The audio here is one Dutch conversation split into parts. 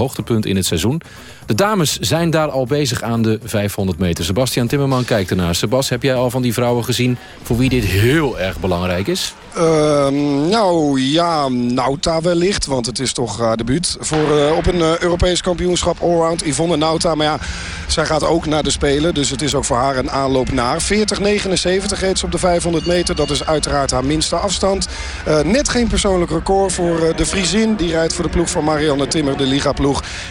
hoogtepunt in het seizoen. De dames zijn daar al bezig aan de 500 meter. Sebastian Timmerman kijkt ernaar. Sebas, heb jij al van die vrouwen gezien... voor wie dit heel erg belangrijk is? Ehm, nou ja, Nauta wellicht. Want het is toch uh, debuut voor, uh, op een uh, Europees kampioenschap allround. Yvonne Nauta, maar ja, zij gaat ook naar de Spelen. Dus het is ook voor haar een aanloop naar. 40-79 heet ze op de 500 meter. Dat is uiteraard haar minste afstand. net geen persoonlijk record voor de Friesin. Die rijdt voor de ploeg van Marianne Timmer, de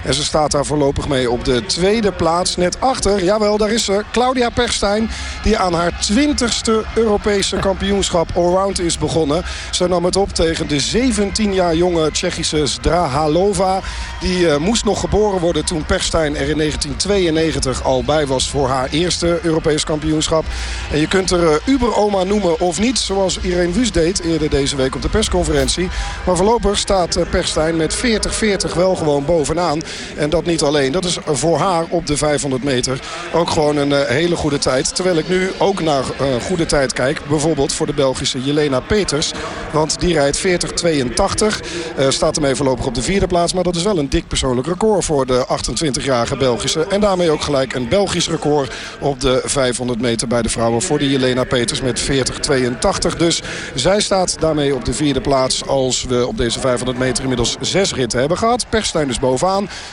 En ze staat daar voorlopig mee op de tweede plaats. Net achter, jawel, daar is ze, Claudia Perstijn. Die aan haar 20ste Europese kampioenschap allround is begonnen. Ze nam het op tegen de 17 jaar jonge Tsjechische Zdrahalova. Die uh, moest nog geboren worden toen Perstijn er in 1992 al bij was voor haar eerste Europees kampioenschap. En je kunt er uh, Uber-oma noemen of niet, zoals Irene Wüst deed eerder deze week op de persconferentie. Maar voorlopig staat uh, Perstijn met 40-40 wel gewoon bovenaan. En dat niet alleen. Dat is voor haar op de 500 meter ook gewoon een hele goede tijd. Terwijl ik nu ook naar goede tijd kijk. Bijvoorbeeld voor de Belgische Jelena Peter. Want die rijdt 40-82. Uh, staat ermee voorlopig op de vierde plaats. Maar dat is wel een dik persoonlijk record voor de 28-jarige Belgische. En daarmee ook gelijk een Belgisch record op de 500 meter bij de vrouwen. Voor die Jelena Peters met 40-82. Dus zij staat daarmee op de vierde plaats. Als we op deze 500 meter inmiddels zes ritten hebben gehad. Perstijn dus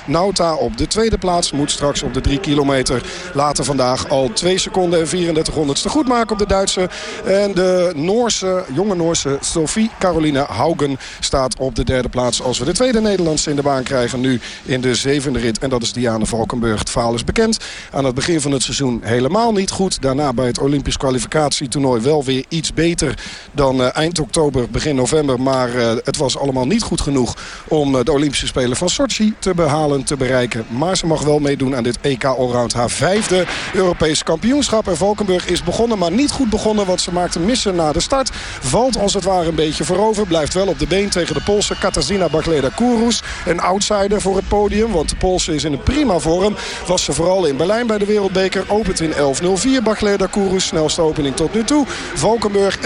Nauta op de tweede plaats. Moet straks op de 3 kilometer later vandaag al 2 seconden en 34 honderdste goed maken op de Duitse. En de Noorse jonge Noorse Sophie Caroline Haugen staat op de derde plaats. Als we de tweede Nederlandse in de baan krijgen nu in de zevende rit. En dat is Diane Valkenburg. Het faal is bekend. Aan het begin van het seizoen helemaal niet goed. Daarna bij het Olympisch kwalificatietoernooi wel weer iets beter dan uh, eind oktober, begin november. Maar uh, het was allemaal niet goed genoeg om uh, de Olympische Spelen van Sochi te behalen, te bereiken. Maar ze mag wel meedoen aan dit EK Allround. Haar vijfde Europese kampioenschap. En Valkenburg is begonnen, maar niet goed begonnen. Want ze maakte missen na de start. Valt als het ware een beetje voorover. Blijft wel op de been tegen de Poolse Katarzyna Bakleda Kourous. Een outsider voor het podium, want de Poolse is in een prima vorm. Was ze vooral in Berlijn bij de Wereldbeker. Opent in 11.04 Bakleda Kourous. Snelste opening tot nu toe. Valkenburg 11.30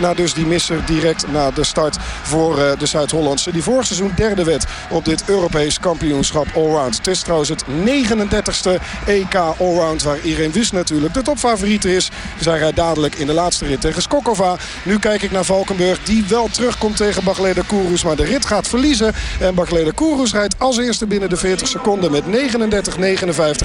na dus die misser direct na de start voor uh, de Zuid-Hollandse. Die vorig seizoen derde werd op dit Europees kampioenschap Allround. Het is trouwens het 39ste EK Allround waar Irene Wüst natuurlijk de topfavoriet is. Zij rijdt dadelijk in de laatste rit tegen Skokova. Nu kijk ik naar Valkenburg. Die wel terugkomt tegen Bagleda Kourous. Maar de rit gaat verliezen. En Bagleda Kourous rijdt als eerste binnen de 40 seconden. Met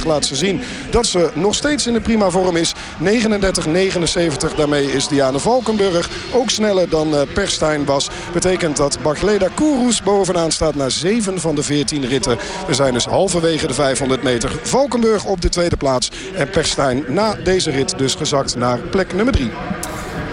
39-59 laat ze zien dat ze nog steeds in de prima vorm is. 39-79. Daarmee is Diane Valkenburg ook sneller dan uh, Perstijn was. Betekent dat Bagleda Kourous bovenaan staat na 7 van de 14 ritten. We zijn dus halverwege de 500 meter. Valkenburg op de tweede plaats. En Perstijn na deze rit dus gezakt naar plek nummer 3.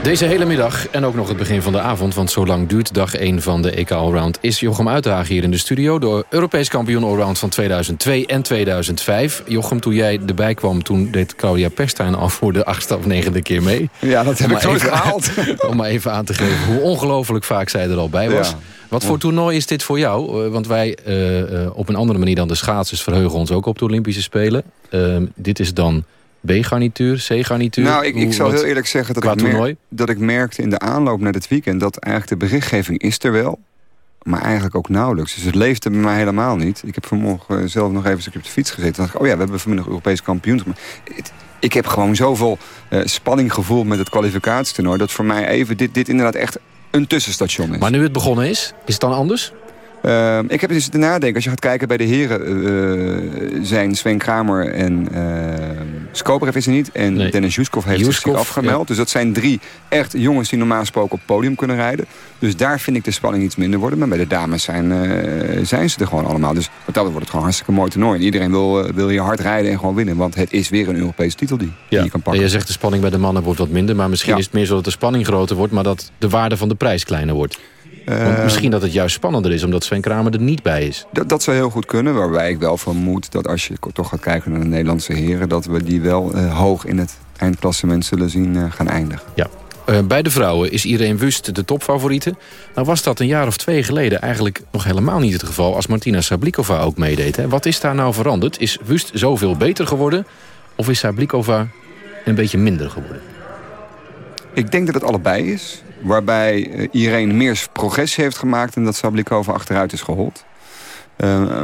Deze hele middag en ook nog het begin van de avond... want zo lang duurt dag 1 van de EK Allround... is Jochem Uitdagen hier in de studio... door Europees kampioen Allround van 2002 en 2005. Jochem, toen jij erbij kwam... toen deed Claudia Perstijn al voor de achtste of negende keer mee. Ja, dat heb ik nooit gehaald. Om maar even aan te geven hoe ongelooflijk vaak zij er al bij was. Ja. Wat voor toernooi is dit voor jou? Want wij uh, uh, op een andere manier dan de schaatsers... verheugen ons ook op de Olympische Spelen. Uh, dit is dan B-garnituur, C-garnituur? Nou, ik, ik zal heel eerlijk zeggen dat ik, merk, dat ik merkte in de aanloop naar dit weekend... dat eigenlijk de berichtgeving is er wel, maar eigenlijk ook nauwelijks. Dus het leefde bij mij helemaal niet. Ik heb vanmorgen zelf nog even op de fiets gezeten. dacht ik, oh ja, we hebben vanmiddag Europees kampioen. Ik heb gewoon zoveel uh, spanning gevoeld met het kwalificatietoernooi... dat voor mij even dit, dit inderdaad echt een tussenstation is. Maar nu het begonnen is, is het dan anders? Uh, ik heb dus te nadenken. Als je gaat kijken bij de heren... Uh, zijn Sven Kramer en uh, Skoperev is er niet. En nee. Dennis Juskov heeft Juskov, zich afgemeld. Ja. Dus dat zijn drie echt jongens die normaal gesproken op podium kunnen rijden. Dus daar vind ik de spanning iets minder worden. Maar bij de dames zijn, zijn ze er gewoon allemaal. Dus wat dat wordt het gewoon hartstikke mooi toernooi. En iedereen wil, wil je hard rijden en gewoon winnen. Want het is weer een Europese titel die, ja. die je kan pakken. En je zegt de spanning bij de mannen wordt wat minder. Maar misschien ja. is het meer zo dat de spanning groter wordt. Maar dat de waarde van de prijs kleiner wordt. Want misschien dat het juist spannender is, omdat Sven Kramer er niet bij is. Dat, dat zou heel goed kunnen, waarbij ik wel vermoed dat als je toch gaat kijken naar de Nederlandse heren... dat we die wel uh, hoog in het eindklassement zullen zien uh, gaan eindigen. Ja. Uh, bij de vrouwen is Irene Wust de topfavoriete. Nou was dat een jaar of twee geleden eigenlijk nog helemaal niet het geval... als Martina Sablikova ook meedeed. Hè? Wat is daar nou veranderd? Is Wust zoveel beter geworden? Of is Sablikova een beetje minder geworden? Ik denk dat het allebei is. Waarbij iedereen meer progressie heeft gemaakt... en dat Sablikova achteruit is gehold.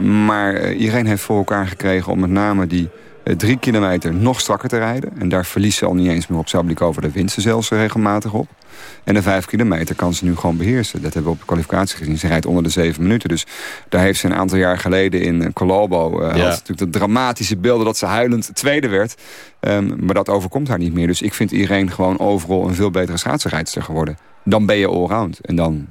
maar iedereen heeft voor elkaar gekregen om met name die drie kilometer nog strakker te rijden. En daar verliest ze al niet eens meer op Sablikova. de winst ze zelfs regelmatig op. En de vijf kilometer kan ze nu gewoon beheersen. Dat hebben we op de kwalificatie gezien. Ze rijdt onder de zeven minuten. Dus daar heeft ze een aantal jaar geleden in Colombo... Uh, ja. natuurlijk de dramatische beelden dat ze huilend tweede werd. Um, maar dat overkomt haar niet meer. Dus ik vind iedereen gewoon overal een veel betere schaatsenrijdster geworden. Dan ben je allround. En dan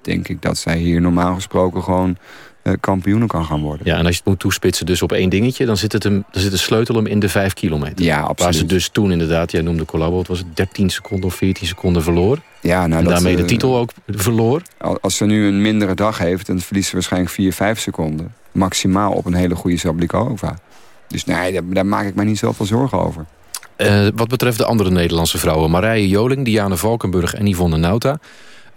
denk ik dat zij hier normaal gesproken gewoon uh, kampioenen kan gaan worden. Ja, en als je het moet toespitsen dus op één dingetje... dan zit, het hem, dan zit de sleutel hem in de vijf kilometer. Ja, absoluut. Waar ze dus toen inderdaad, jij noemde Collabo... het was 13 seconden of 14 seconden verloor. Ja, nou, en daarmee de eh, titel ook verloor. Als ze nu een mindere dag heeft... dan verliest ze waarschijnlijk 4, 5 seconden. Maximaal op een hele goede Sablikova. Dus nee, daar, daar maak ik mij niet zoveel zorgen over. Uh, wat betreft de andere Nederlandse vrouwen... Marije Joling, Diane Valkenburg en Yvonne Nauta...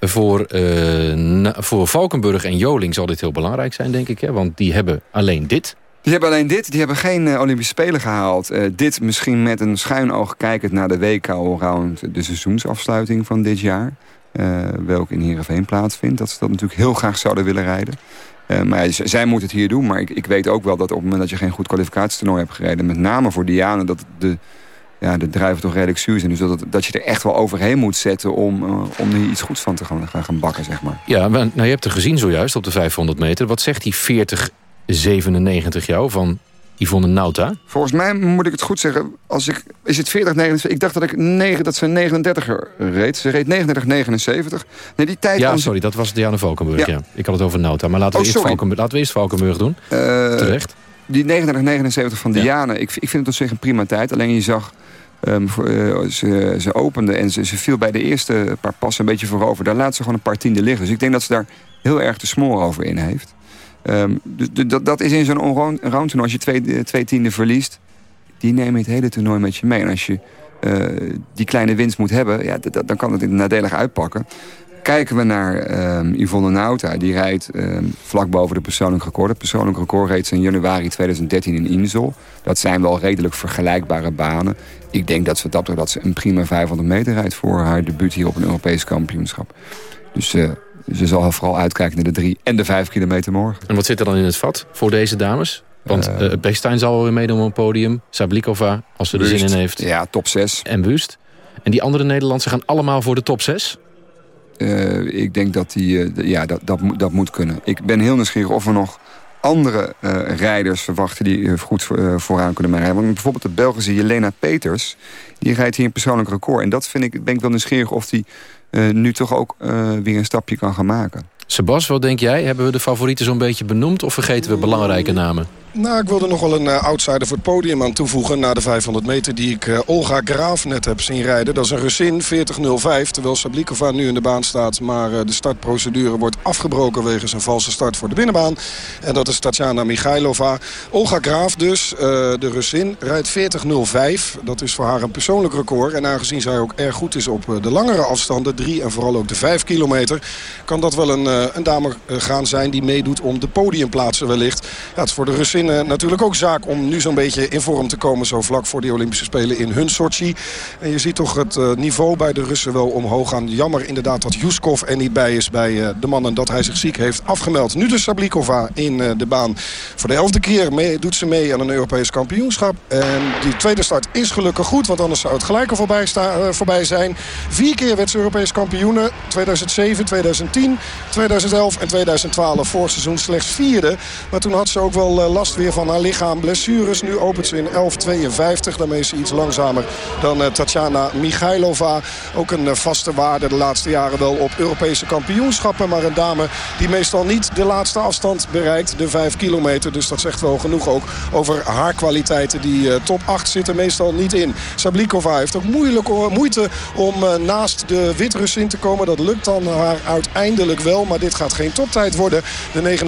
Voor, uh, voor Valkenburg en Joling zal dit heel belangrijk zijn, denk ik. Hè? Want die hebben alleen dit. Die hebben alleen dit. Die hebben geen uh, Olympische Spelen gehaald. Dit misschien met een schuin oog kijkend naar de WK Allround... de seizoensafsluiting van dit jaar. Welke in Heerenveen plaatsvindt. Dat ze dat natuurlijk heel graag zouden willen rijden. maar zij moet het hier doen. Maar ik, ik weet ook wel dat op het moment dat je geen goed kwalificatietoernooi hebt gereden... met name voor Diane, dat de ja, de drijven toch redelijk zuur zijn. Dus dat, dat je er echt wel overheen moet zetten om, uh, om hier iets goeds van te gaan, gaan bakken, zeg maar. Ja, nou, je hebt er gezien zojuist op de 500 meter. Wat zegt die 40, 97 jou van Yvonne Nauta? Volgens mij moet ik het goed zeggen. Als ik, is het 40, 79? Ik dacht dat, ik 9, dat ze 39 reed. Ze reed 39, 79. Nee, die tijd ja, sorry, dat was Diana Valkenburg. Ja. Ik had het over Nauta. Maar laten we, oh, eerst, Valkenburg, laten we eerst Valkenburg doen. Uh, Terecht. Die 39, 79 van Diane, ik, ik vind het op zich een prima tijd. Alleen je zag Um, ze, ze opende en ze, viel bij de eerste paar passen een beetje voorover. Daar laat ze gewoon een paar tienden liggen. Dus ik denk dat ze daar heel erg de smoor over in heeft. Dus dat, dat is in zo'n round toernooi. Als je twee, twee tienden verliest, die nemen het hele toernooi met je mee. En als je uh, die kleine winst moet hebben, ja, dan kan het nadelig uitpakken. Kijken we naar um, Yvonne Nauta. Die rijdt vlak boven de persoonlijk record. Het persoonlijk record reed ze in januari 2013 in Insel. Dat zijn wel redelijk vergelijkbare banen. Ik denk dat ze, dat, dat ze een prima 500 meter rijdt... voor haar debuut hier op een Europees kampioenschap. Dus uh, ze zal vooral uitkijken naar de drie en de vijf kilometer morgen. En wat zit er dan in het vat voor deze dames? Want uh, Bestein zal weer meedoen op een podium. Sablikova, als ze er zin in heeft. Ja, top 6. En Wust. En die andere Nederlandse gaan allemaal voor de top 6? Uh, ik denk dat die, uh, ja, dat, dat, dat moet kunnen. Ik ben heel nieuwsgierig of we nog andere uh, rijders verwachten die goed vooraan kunnen rijden. Bijvoorbeeld de Belgische Jelena Peters, die rijdt hier een persoonlijk record. En dat vind ik, ben ik wel nieuwsgierig of die nu toch ook weer een stapje kan gaan maken. Sebas, wat denk jij? Hebben we de favorieten zo'n beetje benoemd of vergeten we belangrijke namen? Nou, ik wilde nog wel een uh, outsider voor het podium aan toevoegen... na de 500 meter die ik uh, Olga Graaf net heb zien rijden. Dat is een Russin, 40.05, terwijl Sablikova nu in de baan staat. Maar uh, de startprocedure wordt afgebroken wegens een valse start voor de binnenbaan. En dat is Tatjana Michailova. Olga Graaf dus, de Russin, rijdt 40.05. Dat is voor haar een persoonlijk record. En aangezien zij ook erg goed is op de langere afstanden... 3 en vooral ook de 5 kilometer... kan dat wel een, een dame gaan zijn die meedoet om de podiumplaatsen wellicht. Ja, het is voor de Russin natuurlijk ook zaak om nu zo'n beetje in vorm te komen... zo vlak voor de Olympische Spelen in hun Sochi. En je ziet toch het uh, niveau bij de Russen wel omhoog gaan. Jammer inderdaad dat Juskov er niet bij is bij uh, de mannen... dat hij zich ziek heeft afgemeld. Nu de Sablikova in de baan. Voor de elfde keer mee, doet ze mee aan een Europees kampioenschap. En die tweede start is gelukkig goed... want anders zou het gelijke voorbij, sta, voorbij zijn. Vier keer werd ze Europees kampioene. 2007, 2010, 2011 en 2012. Vorig seizoen slechts vierde. Maar toen had ze ook wel last weer van haar lichaam. Blessures. Nu opent ze in 11.52. Daarmee is ze iets langzamer dan uh, Tatjana Michailova. Ook een uh, vaste waarde de laatste jaren wel op Europese kampioenschappen. Maar een dame die meestal niet de laatste afstand bereikt. De 5 kilometer. Dus dat zegt wel genoeg ook over haar kwaliteiten. Die uh, top 8 zitten meestal niet in. Sablikova heeft ook moeilijk, moeite om naast de Witrus in te komen. Dat lukt dan haar uiteindelijk wel. Maar dit gaat geen toptijd worden. De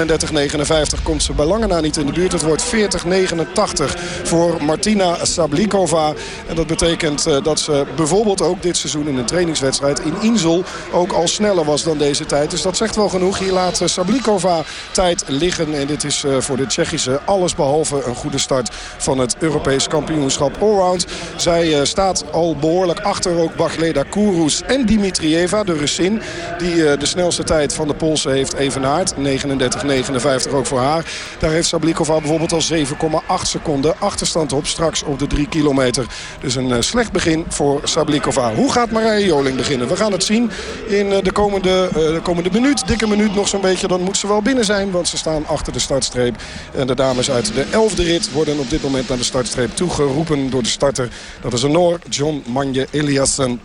39-59 komt ze bij lange na niet in de buurt Het wordt 40-89 voor Martina Sablikova. En dat betekent dat ze bijvoorbeeld ook dit seizoen in een trainingswedstrijd in Insel ook al sneller was dan deze tijd. Dus dat zegt wel genoeg. Hier laat Sablikova tijd liggen. En dit is voor de Tsjechische allesbehalve een goede start van het Europees kampioenschap allround. Zij staat al behoorlijk achter ook Bagleda Kourous en Dimitrieva, de Russin. Die de snelste tijd van de Poolse heeft evenaard. 39-59 ook voor haar. Daar heeft Sablikova bijvoorbeeld al 7,8 seconden achterstand op. Straks op de 3 kilometer. Dus een slecht begin voor Sablikova. Hoe gaat Marije Joling beginnen? We gaan het zien in de komende, de komende minuut. Dikke minuut nog zo'n beetje. Dan moet ze wel binnen zijn. Want ze staan achter de startstreep. En de dames uit de 11e rit worden op dit moment naar de startstreep toegeroepen door de starter. Dat is een Noor, John Manje Eliassen.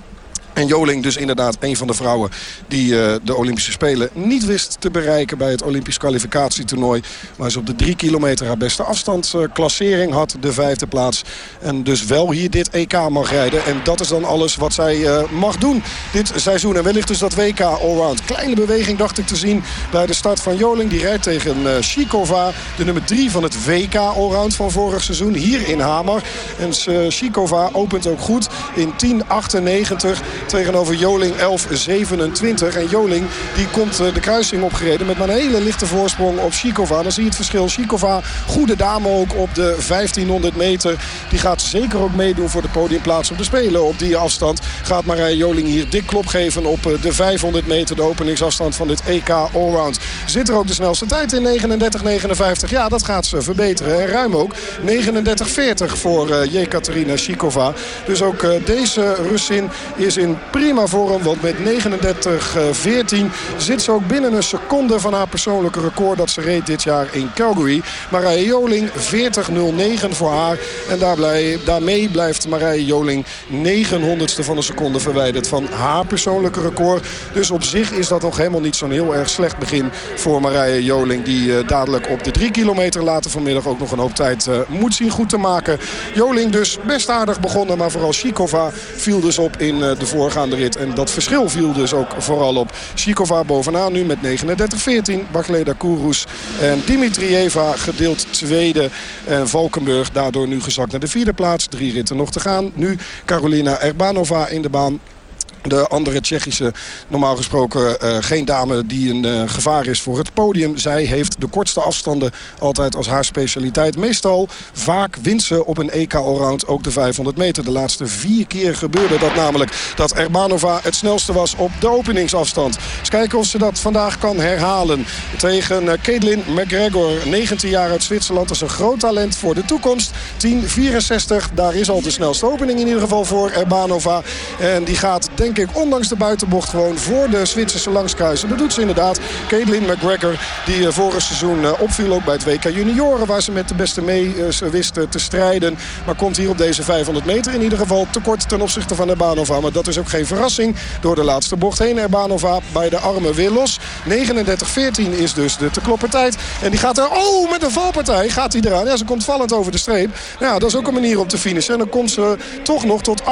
En Joling dus inderdaad een van de vrouwen die uh, de Olympische Spelen niet wist te bereiken bij het Olympisch kwalificatietoernooi. Maar ze op de drie kilometer haar beste afstandsklassering had, de vijfde plaats. En dus wel hier dit EK mag rijden. En dat is dan alles wat zij uh, mag doen dit seizoen. En wellicht dus dat WK Allround. Kleine beweging dacht ik te zien bij de start van Joling. Die rijdt tegen uh, Shikova, de nummer drie van het WK Allround van vorig seizoen. Hier in Hamer. En Shikova opent ook goed in 10.98 tegenover Joling 11.27. En Joling die komt eh, de kruising opgereden met maar een hele lichte voorsprong op Shikova. Dan zie je het verschil. Shikova, goede dame ook op de 1500 meter. Die gaat zeker ook meedoen voor de podiumplaats op de Spelen. Op die afstand gaat Marije Joling hier dik klop geven op eh, de 500 meter. De openingsafstand van dit EK Allround. Zit er ook de snelste tijd in 39.59. Ja, dat gaat ze verbeteren. En ruim ook 39.40 voor uh, Jekaterina Shikova. Dus ook deze Russin is in prima vorm. Want met 39-14 zit ze ook binnen een seconde van haar persoonlijke record dat ze reed dit jaar in Calgary. Marije Joling 40-09 voor haar. En daarmee blijft Marije Joling 900ste van een seconde verwijderd van haar persoonlijke record. Dus op zich is dat nog helemaal niet zo'n heel erg slecht begin voor Marije Joling. Die uh, dadelijk op de 3 kilometer later vanmiddag ook nog een hoop tijd uh, moet zien goed te maken. Joling dus best aardig begonnen. Maar vooral Shikova viel dus op in de voorgaande rit. En dat verschil viel dus ook vooral op Shikova bovenaan nu met 39-14. Bagleda Kourous en Dimitrieva gedeeld tweede. En Valkenburg daardoor nu gezakt naar de vierde plaats. Drie ritten nog te gaan. Nu Carolina Erbanova in de baan. De andere Tsjechische, normaal gesproken uh, geen dame die een uh, gevaar is voor het podium. Zij heeft de kortste afstanden altijd als haar specialiteit. Meestal vaak wint ze op een EK Allround ook de 500 meter. De laatste vier keer gebeurde dat namelijk dat Erbanova het snelste was op de openingsafstand. Eens kijken of ze dat vandaag kan herhalen. Tegen uh, Caitlin McGregor, 19 jaar uit Zwitserland. Dat is een groot talent voor de toekomst. 10.64, daar is al de snelste opening in ieder geval voor Erbanova. En die gaat ik ondanks de buitenbocht gewoon voor de Zwitserse langskruiser. Dat doet ze inderdaad. Caitlin McGregor die eh, vorig seizoen eh, opviel ook bij het WK Junioren. Waar ze met de beste mee uh, wist te strijden. Maar komt hier op deze 500 meter in ieder geval tekort ten opzichte van Erbanova. Maar dat is ook geen verrassing. Door de laatste bocht heen Erbanova bij de armen weer los. 39-14 is dus de te kloppen tijd. En die gaat er, oh met een valpartij gaat hij eraan. Ja, ze komt vallend over de streep. Ja, dat is ook een manier om te finishen. En dan komt ze toch nog tot 38-78.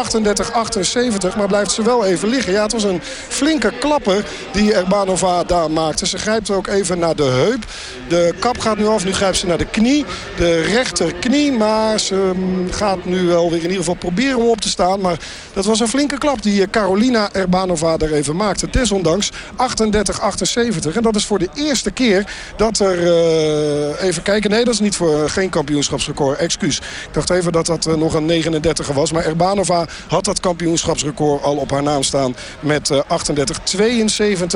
Maar blijft ze wel even liggen. Ja, het was een flinke klapper die Erbanova daar maakte. Ze grijpt ook even naar de heup. De kap gaat nu af. Nu grijpt ze naar de knie. De rechterknie. Maar ze mm, gaat nu wel weer in ieder geval proberen om op te staan. Maar dat was een flinke klap die Carolina Erbanova er even maakte. Desondanks 38-78. En dat is voor de eerste keer dat er... Uh, even kijken. Nee, dat is niet voor geen kampioenschapsrecord. Excuus. Ik dacht even dat dat nog een 39 was. Maar Erbanova had dat kampioenschapsrecord al op haar naam staan met 38-72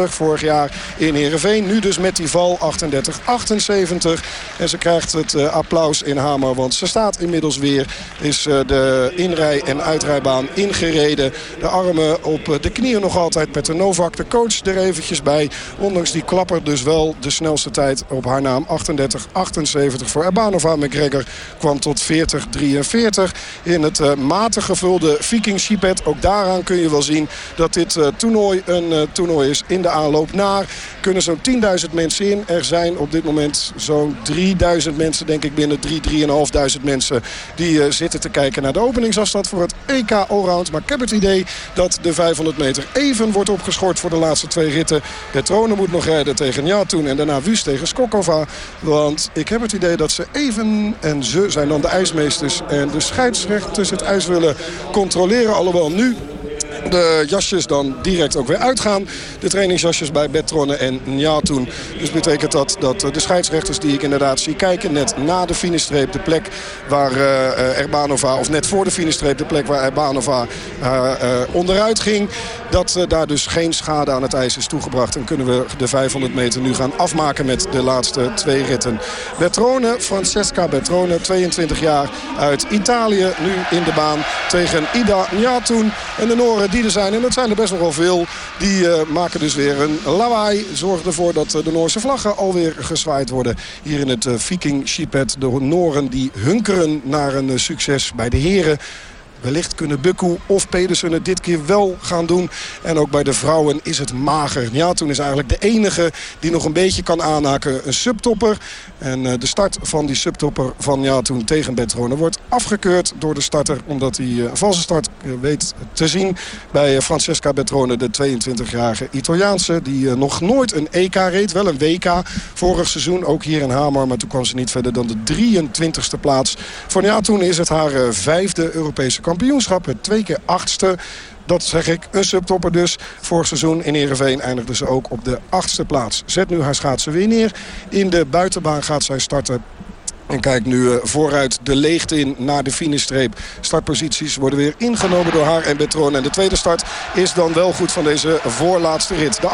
vorig jaar in Heerenveen. Nu dus met die val 38-78. En ze krijgt het uh, applaus in Hamer. Want ze staat inmiddels weer. Is uh, de inrij- en uitrijbaan ingereden. De armen op de knieën nog altijd. Petter Novak, de coach, er eventjes bij. Ondanks die klapper dus wel de snelste tijd op haar naam. 38-78 voor Erbanova. McGregor kwam tot 40-43 in het matig gevulde Viking Chipet. Ook daaraan kun je wel zien dat dit toernooi een toernooi is in de aanloop naar. Kunnen zo'n 10.000 mensen in. Er zijn op dit moment zo'n 3.000 mensen denk ik binnen 3, 3.500 mensen die zitten te kijken naar de openingsafstand voor het EK Allround. Maar ik heb het idee dat de 500 meter even wordt opgeschort voor de laatste twee ritten. Petrone moet nog rijden tegen Njatoen en daarna Wust tegen Skokova. Want ik heb het idee dat ze even en ze zijn dan de ijsmeesters. En de scheidsrechters het ijs willen controleren. Alhoewel nu de jasjes dan direct ook weer uitgaan. De trainingsjasjes bij Betronne en Njatoen. Dus betekent dat dat de scheidsrechters die ik inderdaad zie kijken... net na de finishstreep, de plek waar uh, Erbanova... of net voor de finishstreep, de plek waar Erbanova uh, onderuit ging... dat daar dus geen schade aan het ijs is toegebracht. En kunnen we de 500 meter nu gaan afmaken met de laatste twee ritten. Betrone, Francesca Betrone, 22 jaar uit Italië. Nu in de baan tegen Ida Njatoen. En de Die er zijn. En dat zijn er best nog wel veel. Die uh, maken dus weer een lawaai. Zorgen ervoor dat eh, de Noorse vlaggen alweer gezwaaid worden. Hier in het uh, Viking Shipet. De Noren die hunkeren naar een succes bij de heren. Wellicht kunnen Bukku of Pedersen het dit keer wel gaan doen. En ook bij de vrouwen is het mager. Ja, toen is eigenlijk de enige die nog een beetje kan aanhaken een subtopper. En eh, de start van die subtopper van ja, toen tegen Betrone wordt afgekeurd door de starter. Omdat hij een valse start eh, weet te zien bij eh, Francesca Betrone, de 22-jarige Italiaanse. Die nog nooit een EK reed, wel een WK vorig seizoen. Ook hier in Hamer, maar toen kwam ze niet verder dan de 23e plaats. Voor ja, toen is het haar vijfde Europese kampioenschap. Het twee keer achtste. Dat zeg ik, een subtopper dus. Vorig seizoen in Ereveen eindigde ze ook op de achtste plaats. Zet nu haar schaatsen weer neer. In de buitenbaan gaat zij starten en kijk nu eh, vooruit de leegte in naar de finishstreep. Startposities worden weer ingenomen door haar en Betron. En de tweede start is dan wel goed van deze voorlaatste rit. De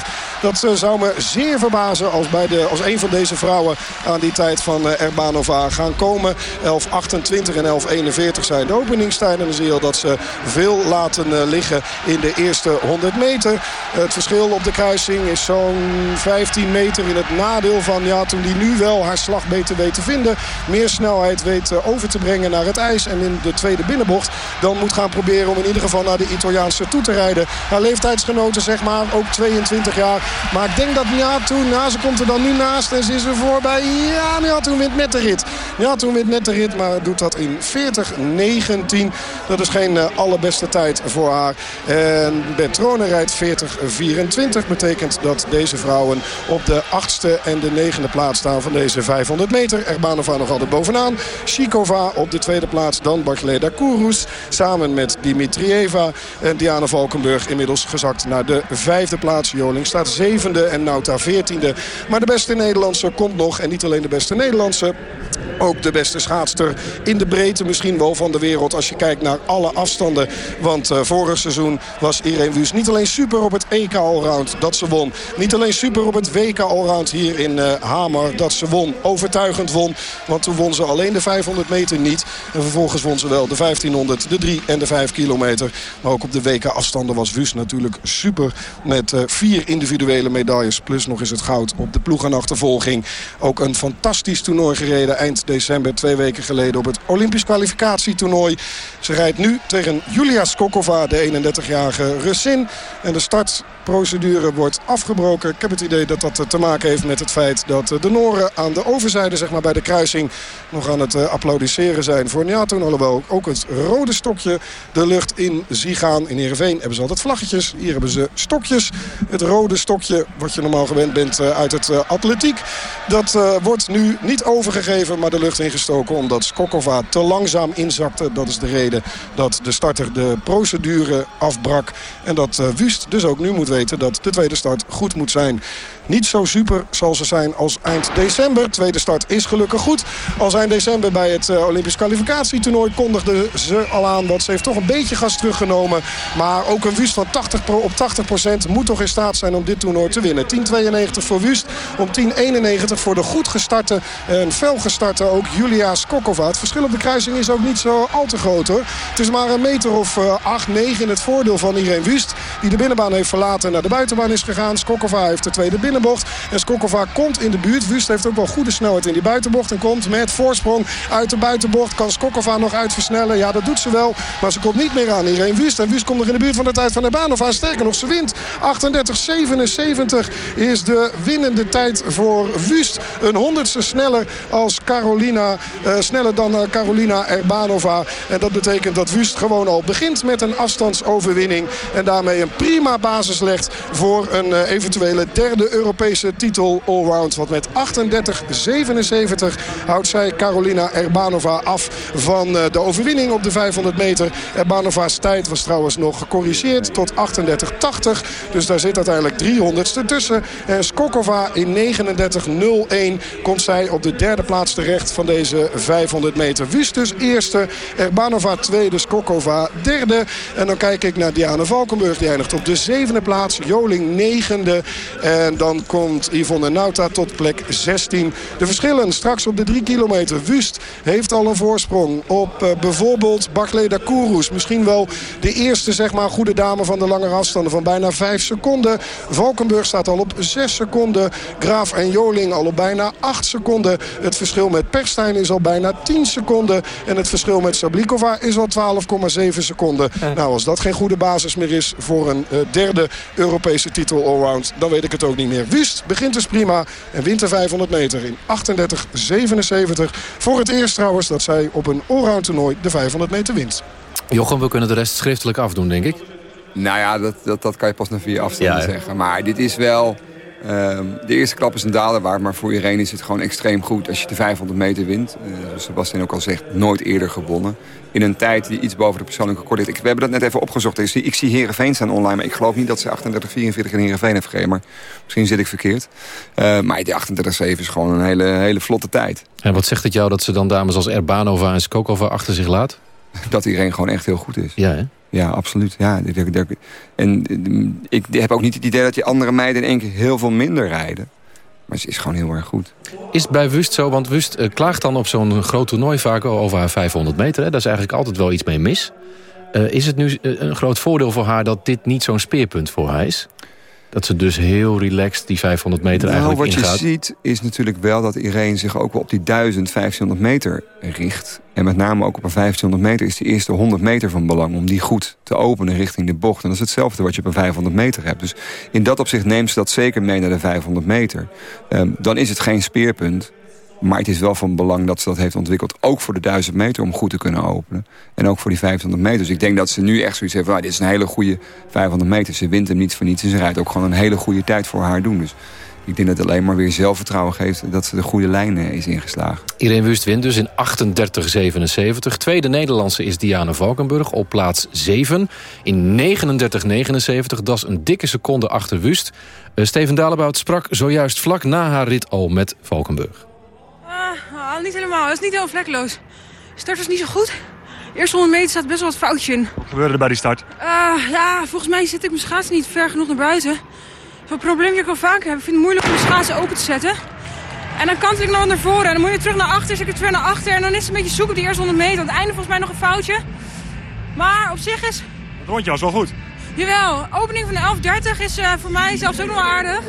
38-78, dat eh, zou me zeer verbazen als, bij de, als een van deze vrouwen aan die tijd van eh, Erbanova gaan komen. 11-28 en 11-41 zijn de openingstijden. En dan zie je al dat ze veel laten liggen in de eerste 100 meter. Het verschil op de kruising is zo'n 15 meter in het nadeel van ja, toen die nu wel haar slag beter weet te vinden. Meer snelheid weet eh, over te brengen naar het ijs. En in de tweede binnenbocht dan moet gaan proberen om in ieder geval naar de Italiaanse toe te rijden. Haar leeftijdsgenoten zeg maar, ook 22 jaar. Maar ik denk dat Miatu, na ze komt er dan nu naast en ze is er voorbij. Ja, Miatu wint net de rit. Miatu wint net de rit, maar doet dat in 40-19. Dat is geen uh, allerbeste tijd voor haar. En Bertrone rijdt 40-24. Betekent dat deze vrouwen op de achtste en de negende plaats staan van deze 500 500 meter. Erbanova nog altijd bovenaan. Shikova op de tweede plaats. Dan Barcleda Kourous samen met Dimitrieva. En Diana Valkenburg inmiddels gezakt naar de vijfde plaats. Joling staat zevende en Nauta veertiende. Maar de beste Nederlandse komt nog. En niet alleen de beste Nederlandse. Ook de beste schaatster in de breedte misschien wel van de wereld. Als je kijkt naar alle afstanden. Want uh, vorig seizoen was Irene Wüst niet alleen super op het EK Allround dat ze won. Niet alleen super op het WK Allround hier in uh, Hamer dat ze won. Overtuigend won. Want toen won ze alleen de 500 meter niet. En vervolgens won ze wel de 1500, de 3 en de 5 kilometer. Maar ook op de WK afstanden was Wüst natuurlijk super. Met uh, vier individuele medailles. Plus nog eens het goud op de ploegenachtervolging. Ook een fantastisch toernooi gereden eind december, twee weken geleden... op het Olympisch kwalificatietoernooi. Ze rijdt nu tegen Julia Skokova, de 31-jarige Russin. En de startprocedure wordt afgebroken. Ik heb het idee dat dat te maken heeft met het feit... dat de Noren aan de overzijde, zeg maar bij de kruising... nog aan het eh, applaudisseren zijn voor Njato. Alhoewel ook het rode stokje de lucht in zie gaan. In Heerenveen hebben ze altijd vlaggetjes. Hier hebben ze stokjes. Het rode stokje, wat je normaal gewend bent eh, uit het eh, atletiek... dat wordt nu niet overgegeven maar de lucht ingestoken omdat Skokova te langzaam inzakte. Dat is de reden dat de starter de procedure afbrak. En dat uh, Wust dus ook nu moet weten dat de tweede start goed moet zijn. Niet zo super zal ze zijn als eind december. Tweede start is gelukkig goed. Al eind december bij het uh, Olympisch kwalificatietoernooi kondigde ze al aan dat ze heeft toch een beetje gas teruggenomen. Maar ook een Wust van 80 pro, op 80% moet toch in staat zijn om dit toernooi te winnen. 10.92 voor Wust, om 10.91 voor de goed gestarte en fel gestarte ook Julia Skokova. Het verschil op de kruising is ook niet zo al te groot hoor. Het is maar een meter of 8, 9 in het voordeel van Irene Wust. Die de binnenbaan heeft verlaten en naar de buitenbaan is gegaan. Skokova heeft de tweede binnenbocht. En Skokova komt in de buurt. Wust heeft ook wel goede snelheid in die buitenbocht. En komt met voorsprong uit de buitenbocht. Kan Skokova nog uitversnellen? Ja, dat doet ze wel. Maar ze komt niet meer aan Irene Wust. En Wust komt nog in de buurt van de tijd van haar sterker nog, ze wint. 38-77 is de winnende tijd voor Wust. Een honderdste sneller als Carolina. Uh, sneller dan uh, Carolina Erbanova. En dat betekent dat Wust gewoon al begint met een afstandsoverwinning. En daarmee een prima basis legt voor een uh, eventuele derde Europese titel allround. Want met 38-77 houdt zij Carolina Erbanova af van de overwinning op de 500 meter. Erbanova's tijd was trouwens nog gecorrigeerd tot 38-80. Dus daar zit uiteindelijk 300ste tussen. En Skokova in 39-01 komt zij op de derde plaats terecht van deze 500 meter. Wust dus eerste, Erbanova tweede, Skokova derde. En dan kijk ik naar Diana Valkenburg. Die eindigt op de zevende plaats. Joling negende. En dan komt Yvonne Nauta tot plek 16. De verschillen straks op de 3 kilometer. Wust heeft al een voorsprong op uh, bijvoorbeeld Bakleda Kourous. Misschien wel de eerste zeg maar, goede dame van de lange afstanden van bijna 5 seconden. Valkenburg staat al op 6 seconden. Graaf en Joling al op bijna 8 seconden. Het verschil met Perstijn is al bijna 10 seconden. En het verschil met Sablikova is al 12,7 seconden. Nou, als dat geen goede basis meer is voor een uh, derde Europese titel allround... dan weet ik het ook niet meer. Wust begint dus prima en wint de 500 meter in 38,77. Voor het eerst trouwens dat zij op een allround toernooi de 500 meter wint. Jochem, we kunnen de rest schriftelijk afdoen, denk ik. Nou ja, dat, dat, dat kan je pas na vier afstanden zeggen. Maar dit is wel... Ehm, de eerste klap is een daler waard, maar voor iedereen is het gewoon extreem goed als je de 500 meter wint. Uh, zoals Sebastian ook al zegt, nooit eerder gewonnen. In een tijd die iets boven de persoonlijke record ligt. we hebben dat net even opgezocht. Ik zie, ik zie Heerenveen staan online, maar ik geloof niet dat ze 38-44 in Heerenveen heeft gegeven. Maar misschien zit ik verkeerd. Uh, maar die 38-7 is gewoon een hele, hele vlotte tijd. En wat zegt het jou dat ze dan dames als Erbanova en Skokova achter zich laat? Dat iedereen gewoon echt heel goed is. Ja, hè? Ja, absoluut. Ja, en ik heb ook niet het idee dat die andere meiden in één keer heel veel minder rijden. Maar ze is gewoon heel erg goed. Is het bij Wust zo? Want Wust uh, klaagt dan op zo'n groot toernooi vaak over haar 500 meter. Hè? Daar is eigenlijk altijd wel iets mee mis. Uh, is het nu eh, een groot voordeel voor haar dat dit niet zo'n speerpunt voor haar is? Dat ze dus heel relaxed die 500 meter nou, eigenlijk ingaat. Wat je ziet is natuurlijk wel dat Irene zich ook wel op die 1500 meter richt. En met name ook op een 1500 meter is de eerste 100 meter van belang... om die goed te openen richting de bocht. En dat is hetzelfde wat je op een 500 meter hebt. Dus in dat opzicht neemt ze dat zeker mee naar de 500 meter. Um, dan is het geen speerpunt. Maar het is wel van belang dat ze dat heeft ontwikkeld. Ook voor de 1000 meter om goed te kunnen openen. En ook voor die 500 meter. Dus ik denk dat ze nu echt zoiets heeft van... Nou, dit is een hele goede 500 meter. Ze wint hem niet voor niets. En ze rijdt ook gewoon een hele goede tijd voor haar doen. Dus ik denk dat het alleen maar weer zelfvertrouwen geeft... dat ze de goede lijn is ingeslagen. Irene Wust wint dus in 38-77. Tweede Nederlandse is Diana Valkenburg op plaats 7. In 39-79, dat is een dikke seconde achter Wust. Uh, Steven Dalebout sprak zojuist vlak na haar rit al met Valkenburg. Ah, niet helemaal. Het is niet heel vlekloos. De start was niet zo goed. Eerste 100 meter staat best wel wat foutje in. Wat gebeurde er bij die start? Uh, ja, volgens mij zit ik mijn schaatsen niet ver genoeg naar buiten. Zo'n probleem dat ik al vaak heb. Ik vind het moeilijk om de schaatsen open te zetten. En dan kant ik nog naar voren. En dan moet je terug naar achter. Zit ik weer naar achter. En dan is het een beetje zoek op die eerste 100 meter. Aan het einde volgens mij nog een foutje. Maar op zich is... Het rondje was wel goed. Jawel. Opening van de 11.30 is uh, voor mij zelfs ook nog wel aardig.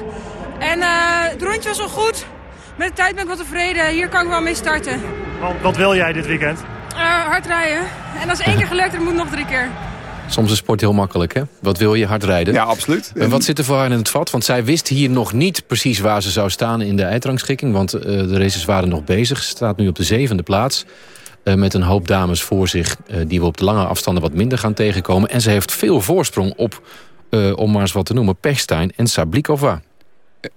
En uh, het rondje was wel goed. Met de tijd ben ik wel tevreden. Hier kan ik wel mee starten. Want wat wil jij dit weekend? Uh, hard rijden. En als één keer gelukt, dan moet nog drie keer. Soms is sport heel makkelijk, hè? Wat wil je? Hard rijden. Ja, absoluut. En wat zit er voor haar in het vat? Want zij wist hier nog niet precies waar ze zou staan in de eindrangschikking. Want uh, de races waren nog bezig. Ze staat nu op de zevende plaats. Uh, met een hoop dames voor zich die we op de lange afstanden wat minder gaan tegenkomen. En ze heeft veel voorsprong op, om maar eens wat te noemen, Pechstein en Sablikova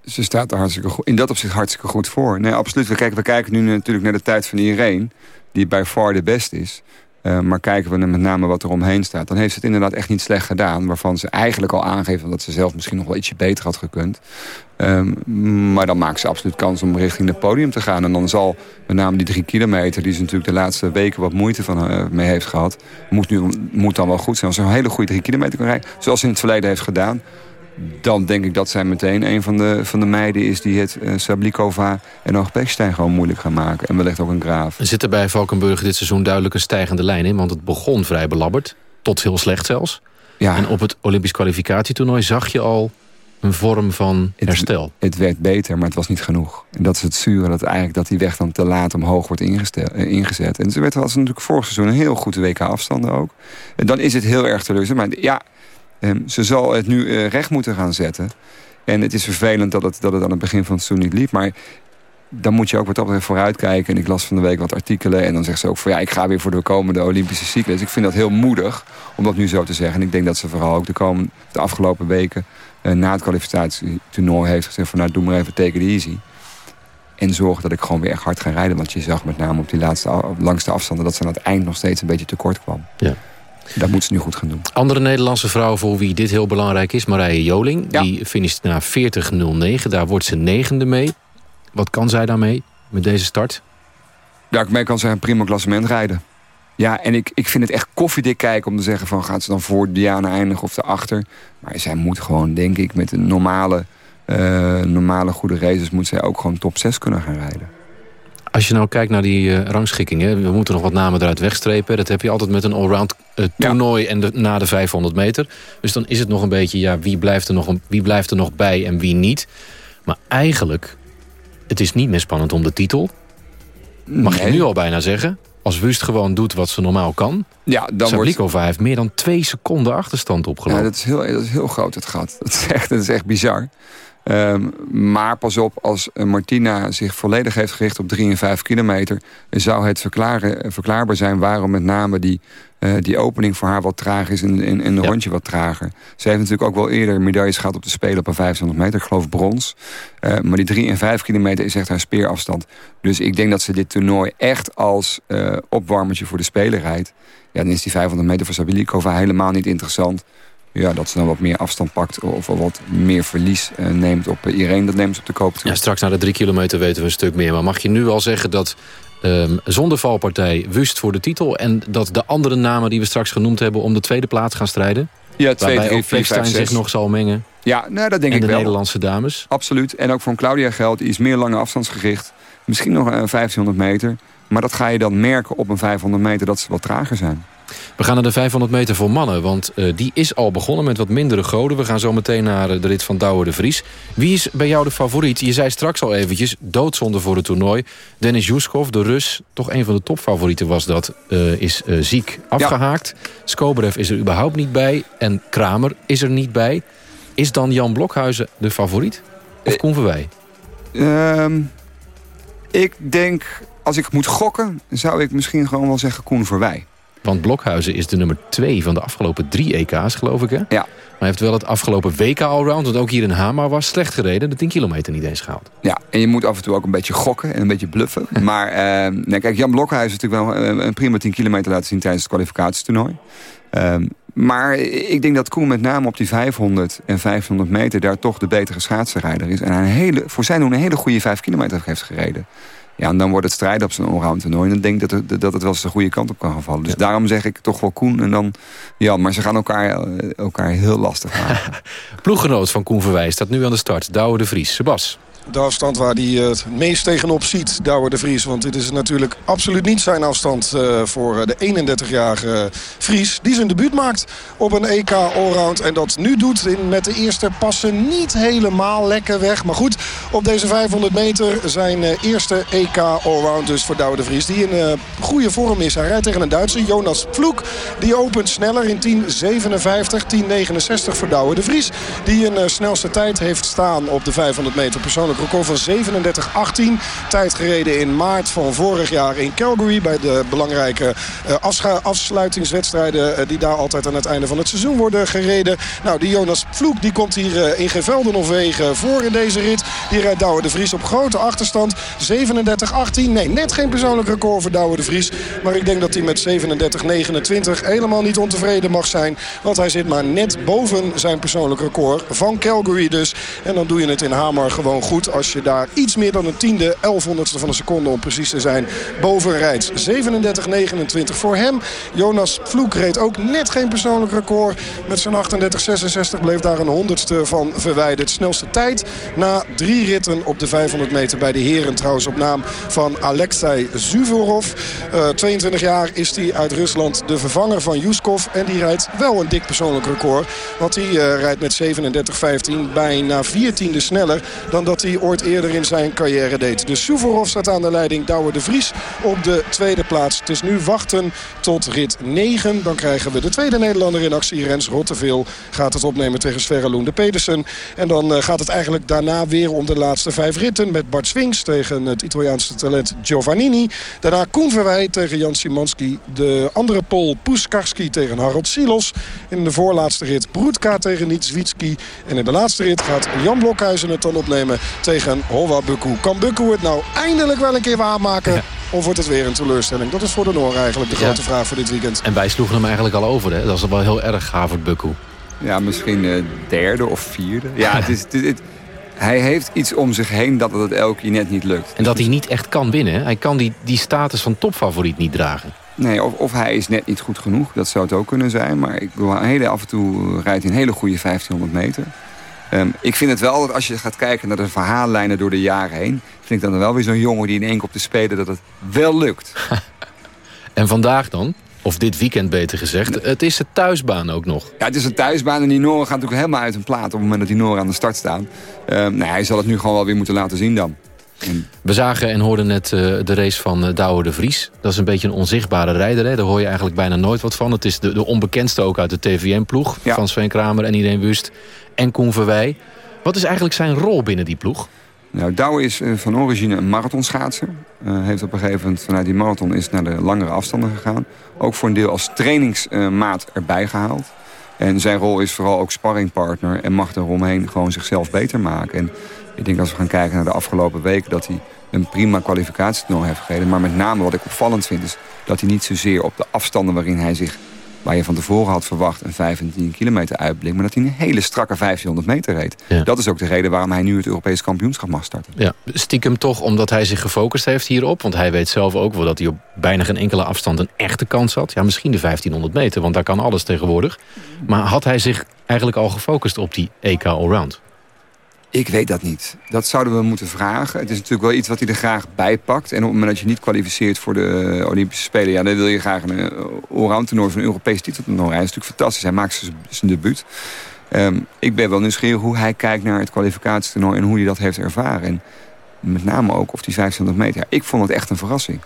ze staat er hartstikke goed, in dat opzicht hartstikke goed voor. Nee, absoluut. We kijken, we kijken nu natuurlijk naar de tijd van iedereen... die bij far de best is. Uh, maar kijken we naar met name wat er omheen staat... dan heeft ze het inderdaad echt niet slecht gedaan. Waarvan ze eigenlijk al aangeven dat ze zelf misschien nog wel ietsje beter had gekund. Um, maar dan maakt ze absoluut kans om richting het podium te gaan. En dan zal met name die drie kilometer... die ze natuurlijk de laatste weken wat moeite van, uh, mee heeft gehad... Moet, nu, moet dan wel goed zijn. Als ze een hele goede drie kilometer kan rijden... zoals ze in het verleden heeft gedaan dan denk ik dat zij meteen een van de, van de meiden is... die het uh, Sablikova en Oogpechstein gewoon moeilijk gaan maken. En wellicht ook een graaf. Er zit er bij Valkenburg dit seizoen duidelijk een stijgende lijn in... want het begon vrij belabberd, tot heel slecht zelfs. Ja. En op het Olympisch kwalificatietoernooi zag je al een vorm van herstel. Het, het, werd beter, maar het was niet genoeg. En dat is het zure, dat, eigenlijk, dat die weg dan te laat omhoog wordt eh, ingezet. En ze werd was natuurlijk vorig seizoen een heel goed WK-afstanden ook. En dan is het heel erg teleurstellend. Maar ja, ehm, ze zal het nu uh, recht moeten gaan zetten. En het is vervelend dat het, dat het aan het begin van het seizoen niet liep. Maar dan moet je ook wat dat vooruitkijken. En ik las van de week wat artikelen. En dan zegt ze ook van ja, ik ga weer voor de komende Olympische cyclus. Ik vind dat heel moedig om dat nu zo te zeggen. En ik denk dat ze vooral ook de, komende, de afgelopen weken... Uh, na het kwalificatietoernooi heeft gezegd van nou doe maar even take it easy. En zorg dat ik gewoon weer echt hard ga rijden. Want je zag met name op die laatste, langste afstanden... dat ze aan het eind nog steeds een beetje tekort kwam. Ja. Dat moet ze nu goed gaan doen. Andere Nederlandse vrouw voor wie dit heel belangrijk is... Marije Joling, die finisht na 40.09. Daar wordt ze negende mee. Wat kan zij daarmee met deze start? Ja, ik kan zij een prima klassement rijden. Ja, en ik, ik vind het echt koffiedik kijken om te zeggen van... gaat ze dan voor Diana eindigen of erachter? Maar zij moet gewoon, denk ik, met een normale, uh, normale goede races... moet zij ook gewoon top 6 kunnen gaan rijden. Als je nou kijkt naar die uh, rangschikkingen... we moeten nog wat namen eruit wegstrepen. Dat heb je altijd met een allround uh, toernooi en de, na de 500 meter. Dus dan is het nog een beetje, ja, wie blijft er nog, wie blijft er nog bij en wie niet. Maar eigenlijk het is niet meer spannend om de titel. Mag je nu al bijna zeggen. Als Wust gewoon doet wat ze normaal kan. Ja, dan Sablikova wordt... heeft meer dan twee seconden achterstand opgelopen. Ja, dat is heel, dat is heel groot het gat. Dat is echt, dat is echt bizar. Um, maar pas op, als Martina zich volledig heeft gericht op 3 en 5 kilometer... zou het verklaren, verklaarbaar zijn waarom met name die, uh, die opening voor haar wat traag is... en, en, en de rondje wat trager. Ze heeft natuurlijk ook wel eerder medailles gehad op de Spelen op een 500 meter. Ik geloof brons. Uh, maar die 3 en 5 kilometer is echt haar speerafstand. Dus ik denk dat ze dit toernooi echt als uh, opwarmertje voor de Spelen rijdt. Ja, dan is die 500 meter voor Sabilikova helemaal niet interessant ja, dat ze dan wat meer afstand pakt of wat meer verlies uh, neemt op uh, iedereen. Dat neemt ze op de koop toe. Ja, straks na de drie kilometer weten we een stuk meer. Maar mag je nu al zeggen dat um, zonder valpartij Wust voor de titel... en dat de andere namen die we straks genoemd hebben om de tweede plaats gaan strijden... Ja, twee, waarbij drie, ook zich nog zal mengen. Ja, nou, dat denk en ik de Nederlandse dames. Absoluut. En ook voor Claudia geldt, die is meer lange afstandsgericht. Misschien nog een 1500 meter. Maar dat ga je dan merken op een 500 meter dat ze wat trager zijn. We gaan naar de 500 meter voor mannen, want uh, die is al begonnen met wat mindere goden. We gaan zo meteen naar uh, de rit van Douwe de Vries. Wie is bij jou de favoriet? Je zei straks al eventjes, doodzonde voor het toernooi. Dennis Juskov, de Rus, toch een van de topfavorieten was dat, uh, is ziek afgehaakt. Ja. Skobrev is er überhaupt niet bij en Kramer is er niet bij. Is dan Jan Blokhuizen de favoriet? Of Koen Verwij? Um, ik denk, als ik moet gokken, zou ik misschien gewoon wel zeggen Koen Verwij. Want Blokhuizen is de nummer 2 van de afgelopen drie EK's, geloof ik. Hè? Ja. Maar hij heeft wel het afgelopen WK allround, want ook hier in Hamar was slecht gereden. De 10 kilometer niet eens gehaald. Ja, en je moet af en toe ook een beetje gokken en een beetje bluffen. maar uh, nee, kijk, Jan Blokhuizen heeft natuurlijk wel een prima 10 kilometer laten zien tijdens het kwalificatietoernooi. Uh, maar ik denk dat Koen met name op die 500 en 500 meter... daar toch de betere schaatsrijder is. En een hele, voor zijn doen een hele goede 5 kilometer heeft gereden. Ja, en dan wordt het strijd op zijn allround toernooi. En dan denk ik dat het, dat het wel eens de goede kant op kan gaan vallen. Dus daarom zeg ik toch wel Koen en dan Jan. Maar ze gaan elkaar, eh, elkaar heel lastig maken. Ploeggenoot van Koen Verwijs staat nu aan de start. Douwe de Vries. Sebas de afstand waar hij het meest tegenop ziet, Douwe de Vries. Want dit is natuurlijk absoluut niet zijn afstand uh, voor de 31-jarige Vries. Die zijn debuut maakt op een EK Allround. En dat nu doet in, met de eerste passen niet helemaal lekker weg. Maar goed, op deze 500 meter zijn eerste EK Allround dus voor Douwe de Vries. Die in goede vorm is. Hij rijdt tegen een Duitser, Jonas Vloek. Die opent sneller in 10.57, 10.69 voor Douwe de Vries. Die een snelste tijd heeft staan op de 500 meter persoonlijk record van 37-18. Tijd gereden in maart van vorig jaar in Calgary. Bij de belangrijke uh, afsluitingswedstrijden uh, die daar altijd aan het einde van het seizoen worden gereden. Nou, die Jonas Vloek die komt hier uh, in Gevelden of wegen voor in deze rit. Die rijdt Douwe de Vries op grote achterstand. 37-18. Nee, net geen persoonlijk record voor Douwe de Vries. Maar ik denk dat hij met 37-29 helemaal niet ontevreden mag zijn. Want hij zit maar net boven zijn persoonlijk record van Calgary dus. En dan doe je het in Hamar gewoon goed. Als je daar iets meer dan een tiende, elfhonderdste van een seconde om precies te zijn, boven rijdt. 37-29 voor hem. Jonas Vloek reed ook net geen persoonlijk record. Met zijn 38-66 bleef daar een honderdste van verwijderd. Snelste tijd na drie ritten op de 500 meter bij de heren. Trouwens op naam van Alexei Zuvorov. Uh, 22 jaar is hij uit Rusland de vervanger van Yuskov. En die rijdt wel een dik persoonlijk record. Want hij uh, rijdt met 37-15 bijna 14e sneller dan dat hij ooit eerder in zijn carrière deed. Dus Suvorov staat aan de leiding. Douwe de Vries op de tweede plaats. Het is nu wachten tot rit 9. Dan krijgen we de tweede Nederlander in actie. Rens Rotteveel gaat het opnemen tegen Sverre Loende Pedersen. En dan uh, gaat het eigenlijk daarna weer om de laatste vijf ritten. Met Bart Swings tegen het Italiaanse talent Giovannini. Daarna Koen Verwij tegen Jan Simanski. De andere Pol Puskarski tegen Harold Silos. In de voorlaatste rit Broedka tegen Nitswitski. En in de laatste rit gaat Jan Blokhuizen het dan opnemen tegen Hova Bukku. Kan Bukku het nou eindelijk wel een keer waarmaken? Of wordt het weer een teleurstelling? Dat is voor de Noor eigenlijk de grote vraag voor dit weekend. En wij sloegen hem eigenlijk al over. Hè? Dat is wel heel erg Havert Bukku. Ja, misschien uh, derde of vierde. Ja, het is, het, hij heeft iets om zich heen dat het elke keer net niet lukt. En dat hij niet echt kan winnen. Hij kan die, die status van topfavoriet niet dragen. Nee, of, of hij is net niet goed genoeg. Dat zou het ook kunnen zijn. Maar ik bedoel, af en toe rijdt hij een hele goede 1500 meter. Um, ik vind het wel dat als je gaat kijken naar de verhaallijnen door de jaren heen... vind ik dan wel weer zo'n jongen die in één keer op de spelen dat het wel lukt. en vandaag dan? Of dit weekend beter gezegd. Het is een thuisbaan ook nog. Ja, het is een thuisbaan en die Noren gaan natuurlijk helemaal uit hun plaat... op het moment dat die Noren aan de start staan. Um, nou, hij zal het nu gewoon wel weer moeten laten zien dan. We zagen en hoorden net uh, de race van uh, Douwe de Vries. Dat is een beetje een onzichtbare rijder. Hè? Daar hoor je eigenlijk bijna nooit wat van. Het is de, de onbekendste ook uit de TVM-ploeg. Ja. Van Sven Kramer en Irene Wust en Koen Verwij. Wat is eigenlijk zijn rol binnen die ploeg? Nou, Douwe is uh, van origine een marathonschaatser. heeft op een gegeven moment vanuit die marathon is naar de langere afstanden gegaan. Ook voor een deel als trainingsmaat erbij gehaald. En zijn rol is vooral ook sparringpartner en mag eromheen gewoon zichzelf beter maken. En ik denk als we gaan kijken naar de afgelopen weken... dat hij een prima kwalificatietoernooi heeft gegeven. Maar met name wat ik opvallend vind is dat hij niet zozeer op de afstanden waarin hij zich... waar je van tevoren had verwacht een 5 en 10 kilometer uitblinkt... maar dat hij een hele strakke 1500 meter reed. Dat is ook de reden waarom hij nu het Europese kampioenschap mag starten. Ja, stiekem toch omdat hij zich gefocust heeft hierop. Want hij weet zelf ook wel dat hij op bijna geen enkele afstand een echte kans had. Ja, misschien de 1500 meter, want daar kan alles tegenwoordig. Maar had hij zich eigenlijk al gefocust op die EK Allround? Ik weet dat niet. Dat zouden we moeten vragen. Het is natuurlijk wel iets wat hij er graag bij pakt. En op het moment dat je niet kwalificeert voor de Olympische Spelen... Ja, dan wil je graag een eh, allround toernooi van een Europees titeltoernooi. Dat is natuurlijk fantastisch. Hij maakt zijn debuut. Um, ik ben wel nieuwsgierig hoe hij kijkt naar het kwalificatietoernooi... en hoe hij dat heeft ervaren. En met name ook of die 500 meter. ik vond het echt een verrassing.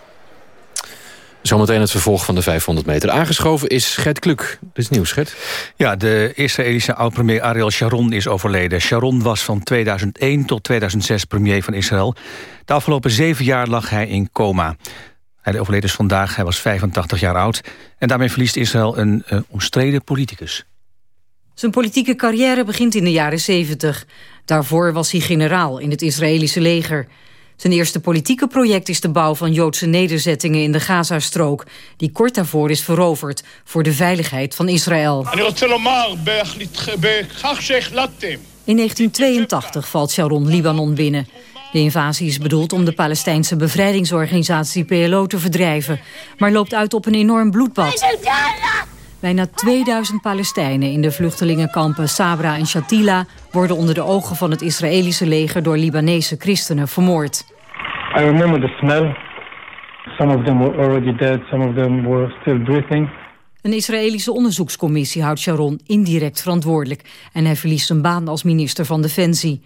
Zometeen het vervolg van de 500 meter. Aangeschoven is Gert Kluk. Dit is nieuws, Gert. Ja, de Israëlische oud-premier Ariel Sharon is overleden. Sharon was van 2001 tot 2006 premier van Israël. De afgelopen zeven jaar lag hij in coma. Hij overleden is vandaag, hij was 85 jaar oud. En daarmee verliest Israël een uh, omstreden politicus. Zijn politieke carrière begint in de jaren 70. Daarvoor was hij generaal in het Israëlische leger... Zijn eerste politieke project is de bouw van Joodse nederzettingen in de Gazastrook, die kort daarvoor is veroverd voor de veiligheid van Israël. In 1982 valt Sharon Libanon binnen. De invasie is bedoeld om de Palestijnse bevrijdingsorganisatie PLO te verdrijven, maar loopt uit op een enorm bloedbad. Bijna 2000 Palestijnen in de vluchtelingenkampen Sabra en Shatila... worden onder de ogen van het Israëlische leger door Libanese christenen vermoord. I remember the smell. Some of them were already dead, some of them were still breathing. Een Israëlische onderzoekscommissie houdt Sharon indirect verantwoordelijk... en hij verliest zijn baan als minister van Defensie.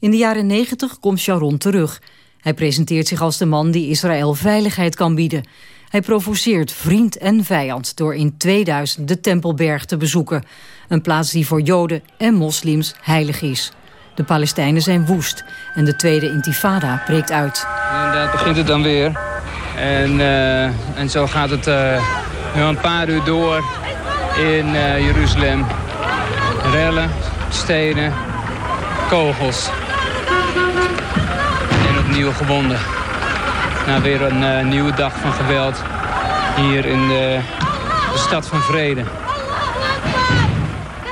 In de jaren 90 komt Sharon terug. Hij presenteert zich als de man die Israël veiligheid kan bieden. Hij provoceert vriend en vijand door in 2000 de Tempelberg te bezoeken. Een plaats die voor Joden en moslims heilig is. De Palestijnen zijn woest en de tweede intifada breekt uit. En daar begint het dan weer. En, uh, en zo gaat het uh, nu een paar uur door in Jeruzalem. Rellen, stenen, kogels. En opnieuw gewonden. Na weer een nieuwe dag van geweld hier in de, de stad van vrede.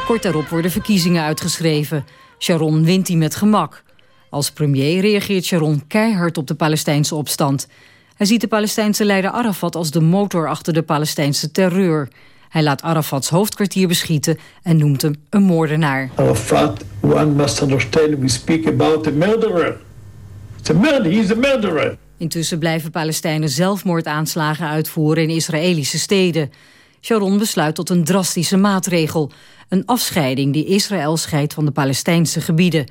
Kort daarop worden verkiezingen uitgeschreven. Sharon wint die met gemak. Als premier reageert Sharon keihard op de Palestijnse opstand. Hij ziet de Palestijnse leider Arafat als de motor achter de Palestijnse terreur. Hij laat Arafats hoofdkwartier beschieten en noemt hem een moordenaar. Arafat, one must understand we speak about a murderer. It's a murder, he's a murderer. Intussen blijven Palestijnen zelfmoordaanslagen uitvoeren in Israëlische steden. Sharon besluit tot een drastische maatregel. Een afscheiding die Israël scheidt van de Palestijnse gebieden.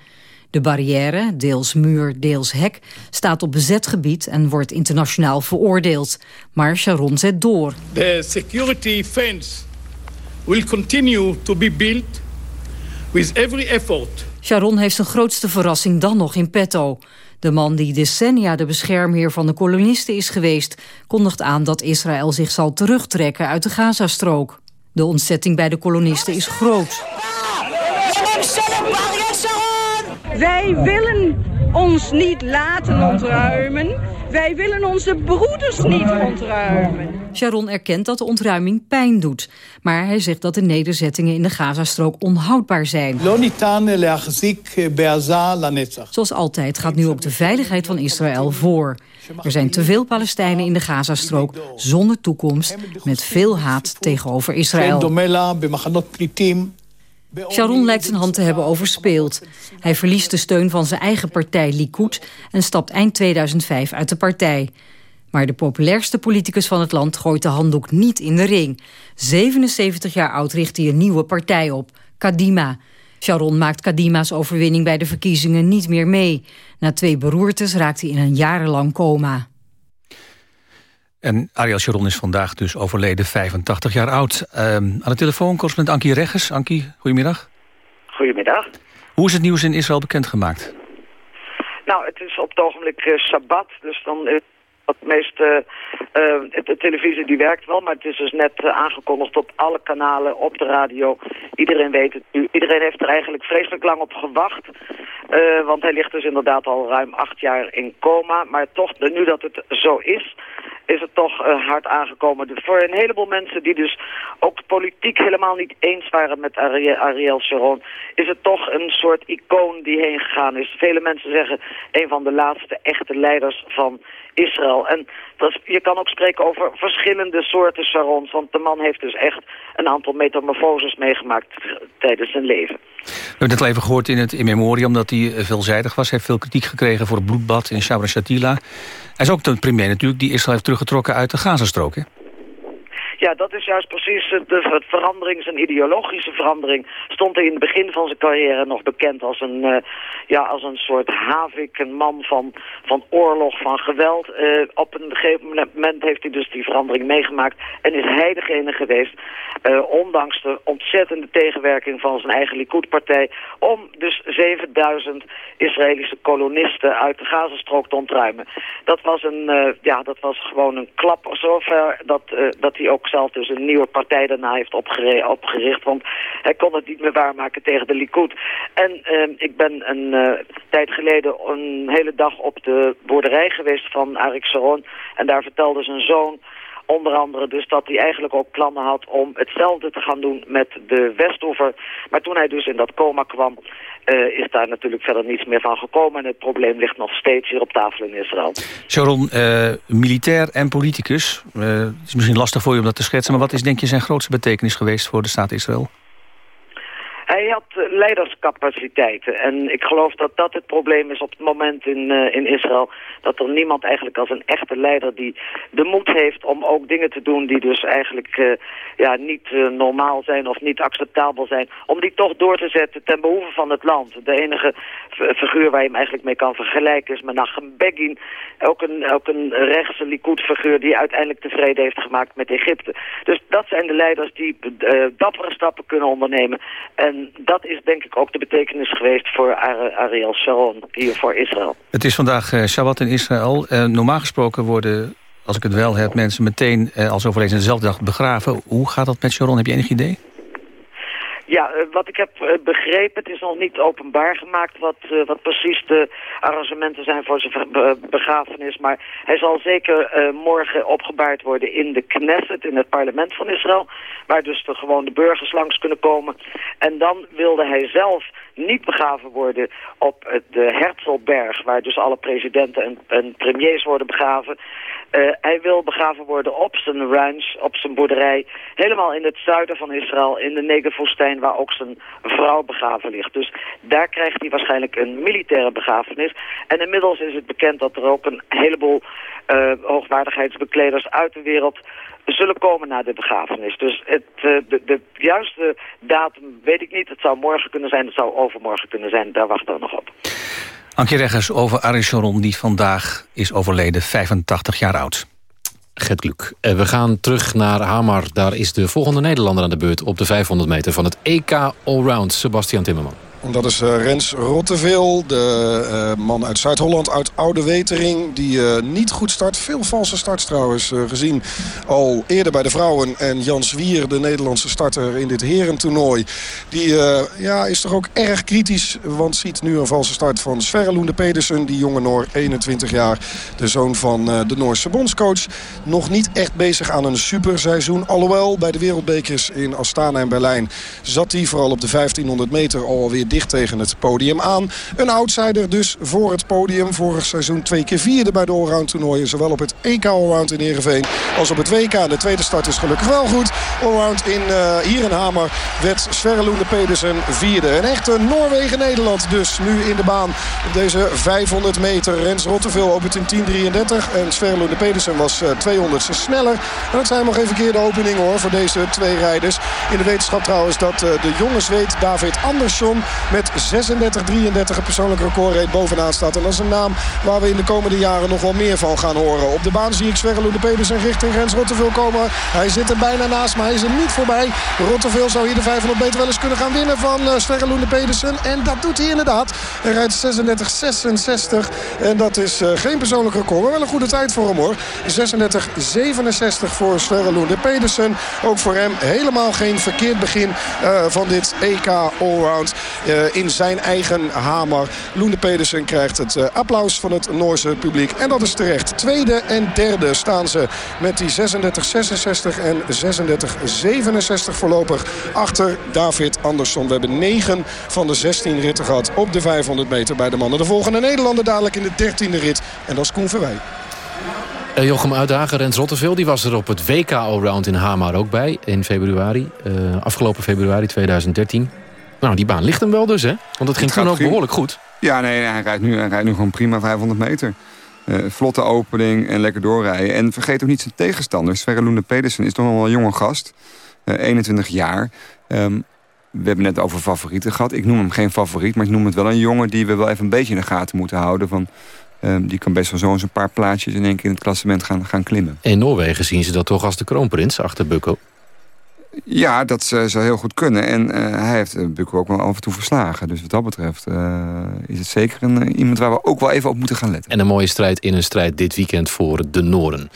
De barrière, deels muur, deels hek, staat op bezet gebied en wordt internationaal veroordeeld. Maar Sharon zet door. The security fence will continue to be built with every effort. Sharon heeft zijn grootste verrassing dan nog in petto. De man die decennia de beschermheer van de kolonisten is geweest... kondigt aan dat Israël zich zal terugtrekken uit de Gazastrook. De ontzetting bij de kolonisten is groot. Wij willen ons niet laten ontruimen. Wij willen onze broeders niet ontruimen. Sharon erkent dat de ontruiming pijn doet. Maar hij zegt dat de nederzettingen in de Gazastrook onhoudbaar zijn. Zoals altijd gaat nu ook de veiligheid van Israël voor. Er zijn te veel Palestijnen in de Gazastrook zonder toekomst... met veel haat tegenover Israël. Sharon lijkt zijn hand te hebben overspeeld. Hij verliest de steun van zijn eigen partij Likud... en stapt eind 2005 uit de partij. Maar de populairste politicus van het land gooit de handdoek niet in de ring. 77 jaar oud richt hij een nieuwe partij op, Kadima. Sharon maakt Kadima's overwinning bij de verkiezingen niet meer mee. Na twee beroertes raakt hij in een jarenlang coma. En Ariel Sharon is vandaag dus overleden, 85 jaar oud. Um, aan de telefoon correspondent Ankie Regges. Ankie, goedemiddag. Goedemiddag. Hoe is het nieuws in Israël bekendgemaakt? Nou, het is op het ogenblik uh, Sabbat, dus dan is het meeste... Uh, de televisie die werkt wel, maar het is dus net aangekondigd op alle kanalen, op de radio. Iedereen weet het nu. Iedereen heeft er eigenlijk vreselijk lang op gewacht. Want hij ligt dus inderdaad al ruim acht jaar in coma. Maar toch, nu dat het zo is, is het toch uh, hard aangekomen. Voor een heleboel mensen die dus ook politiek helemaal niet eens waren met Ariel, Ariel Sharon... is het toch een soort icoon die heen gegaan is. Vele mensen zeggen een van de laatste echte leiders van Israël. En je kan ook spreken over verschillende soorten Sharons. Want de man heeft dus echt een aantal metamorfoses meegemaakt tijdens zijn leven. We hebben het al even gehoord in het in memoriam dat hij veelzijdig was. Hij heeft veel kritiek gekregen voor het bloedbad in Shabra Shatila. Hij is ook de premier natuurlijk die Israël heeft teruggetrokken uit de Gazastrook. Ja, dat is juist precies de verandering, zijn ideologische verandering. Stond hij in het begin van zijn carrière nog bekend als een, uh, ja, als een soort havik, een man van, van oorlog, van geweld. Uh, op een gegeven moment heeft hij dus die verandering meegemaakt en is hij degene geweest, uh, ondanks de ontzettende tegenwerking van zijn eigen Likud-partij, om dus 7000 Israëlische kolonisten uit de Gazastrook te ontruimen. Dat was, een, ja, dat was gewoon een klap zover dat, dat hij ook zelf dus een nieuwe partij daarna heeft opgericht. Want hij kon het niet meer waarmaken tegen de Likud. En uh, ik ben een uh, tijd geleden een hele dag op de boerderij geweest van Arik Sharon. En daar vertelde zijn zoon onder andere dus dat hij eigenlijk ook plannen had om hetzelfde te gaan doen met de Westoever. Maar toen hij dus in dat coma kwam, uh, is daar natuurlijk verder niets meer van gekomen. En het probleem ligt nog steeds hier op tafel in Israël. Sharon, uh, militair en politicus. Uh, het is misschien lastig voor je om dat te schetsen. Maar wat is denk je zijn grootste betekenis geweest voor de staat Israël? Hij had leiderscapaciteiten. En ik geloof dat dat het probleem is op het moment in, uh, in Israël. Dat er niemand eigenlijk als een echte leider die de moed heeft om ook dingen te doen die dus eigenlijk uh, ja, niet normaal zijn of niet acceptabel zijn. Om die toch door te zetten ten behoeve van het land. De enige figuur waar je hem eigenlijk mee kan vergelijken is Menachem Begin. Ook een, ook een rechtse Likud-figuur die uiteindelijk tevreden heeft gemaakt met Egypte. Dus dat zijn de leiders die dappere stappen kunnen ondernemen. En dat is denk ik ook de betekenis geweest voor Ariel Sharon hier voor Israël. Het is vandaag uh, Shabbat in Israël. Uh, normaal gesproken worden, als ik het wel heb, mensen meteen uh, als overleden dezelfde dag begraven. Hoe gaat dat met Sharon? Heb je enig idee? Ja, eh, wat ik heb eh, begrepen, het is nog niet openbaar gemaakt wat, uh, wat precies de arrangementen zijn voor zijn begrafenis. Maar hij zal zeker morgen opgebaard worden in de Knesset, in het parlement van Israël. Waar dus de, gewoon de burgers langs kunnen komen. En dan wilde hij zelf niet begraven worden op de Herzlberg, waar dus alle presidenten en, en premiers worden begraven. Hij wil begraven worden op zijn ranch, op zijn boerderij, helemaal in het zuiden van Israël, in de Waar ook zijn vrouw begraven ligt. Dus daar krijgt hij waarschijnlijk een militaire begrafenis. En inmiddels is het bekend dat er ook een heleboel uh, hoogwaardigheidsbekleders uit de wereld zullen komen naar de begrafenis. Dus het, uh, de, de juiste datum weet ik niet. Het zou morgen kunnen zijn, het zou overmorgen kunnen zijn. Daar wachten we nog op. Ankie Reggers over Arie Sharon, die vandaag is overleden, 85 jaar oud. Gert Kluk. Eh, we gaan terug naar Hamar. Daar is de volgende Nederlander aan de beurt op de 500 meter van het EK Allround. Sebastian Timmerman. Dat is uh, Rens Rotteveel, de uh, man uit Zuid-Holland, uit Oude Wetering. Die uh, niet goed start. Veel valse starts trouwens gezien al eerder bij de vrouwen. En Jan Zwier, de Nederlandse starter in dit herentoernooi. Die ja, is toch ook erg kritisch. Want ziet nu een valse start van Sverre Loende Pedersen. Die jonge Noor, 21 jaar. De zoon van de Noorse bondscoach. Nog niet echt bezig aan een superseizoen. Alhoewel bij de wereldbekers in Astana en Berlijn zat hij vooral op de 1500 meter alweer tegen het podium aan. Een outsider dus voor het podium. Vorig seizoen twee keer vierde bij de allround toernooien. Zowel op het EK allround in Heerenveen als op het WK. De tweede start is gelukkig wel goed. Allround in, uh, hier in Hamer werd Sverre Loende Pedersen vierde. Een echte Noorwegen-Nederland dus nu in de baan op deze 500 meter. Rens Rotteveel opent in 10.33 en Sverre Loende Pedersen was uh, 200 sneller. En dat zijn nog even keer de opening hoor voor deze twee rijders. In de wetenschap trouwens dat uh, de jonge Zweed David Andersson met 36-33 een persoonlijk record reed bovenaan staat. En dat is een naam waar we in de komende jaren nog wel meer van gaan horen. Op de baan zie ik Sverre Loede Pedersen richting Rens Rotteveel komen. Hij zit er bijna naast, maar hij is er niet voorbij. Rotteveel zou hier de 500 meter wel eens kunnen gaan winnen van Sverre Loede Pedersen. En dat doet hij inderdaad. Hij rijdt 36-66. En dat is uh, geen persoonlijk record, maar wel een goede tijd voor hem hoor. 36-67 voor Sverre Loende Pedersen. Ook voor hem helemaal geen verkeerd begin uh, van dit EK Allround. Uh, in zijn eigen hamer. Loende Pedersen krijgt het uh, applaus van het Noorse publiek. En dat is terecht. Tweede en derde staan ze met die 36-66 en 36-67 voorlopig achter David Andersson. We hebben 9 van de 16 ritten gehad op de 500 meter bij de mannen. De volgende Nederlander dadelijk in de 13e rit. En dat is Koen Verwij. Uh, Jochem Uitdager, Rens Rotteveel, die was er op het WK Allround in Hamar ook bij in februari. Afgelopen februari 2013. Nou, die baan ligt hem wel dus, hè? Want het ging het toen ook behoorlijk goed. Ja, nee, hij rijdt nu, hij rijdt nu gewoon prima 500 meter. Uh, vlotte opening en lekker doorrijden. En vergeet ook niet zijn tegenstanders. Sverre Loende Pedersen is toch nog wel een jonge gast. Uh, 21 jaar. Um, we hebben net over favorieten gehad. Ik noem hem geen favoriet, maar ik noem het wel een jongen... die we wel even een beetje in de gaten moeten houden. Van, um, die kan best wel zo eens een paar plaatsjes in één keer in het klassement gaan, gaan klimmen. In Noorwegen zien ze dat toch als de kroonprins achter Bukko? Ja, dat zou heel goed kunnen. En uh, hij heeft Bukko ook wel af en toe verslagen. Dus wat dat betreft uh, is het zeker een, iemand waar we ook wel even op moeten gaan letten. En een mooie strijd in een strijd dit weekend voor de Noorden.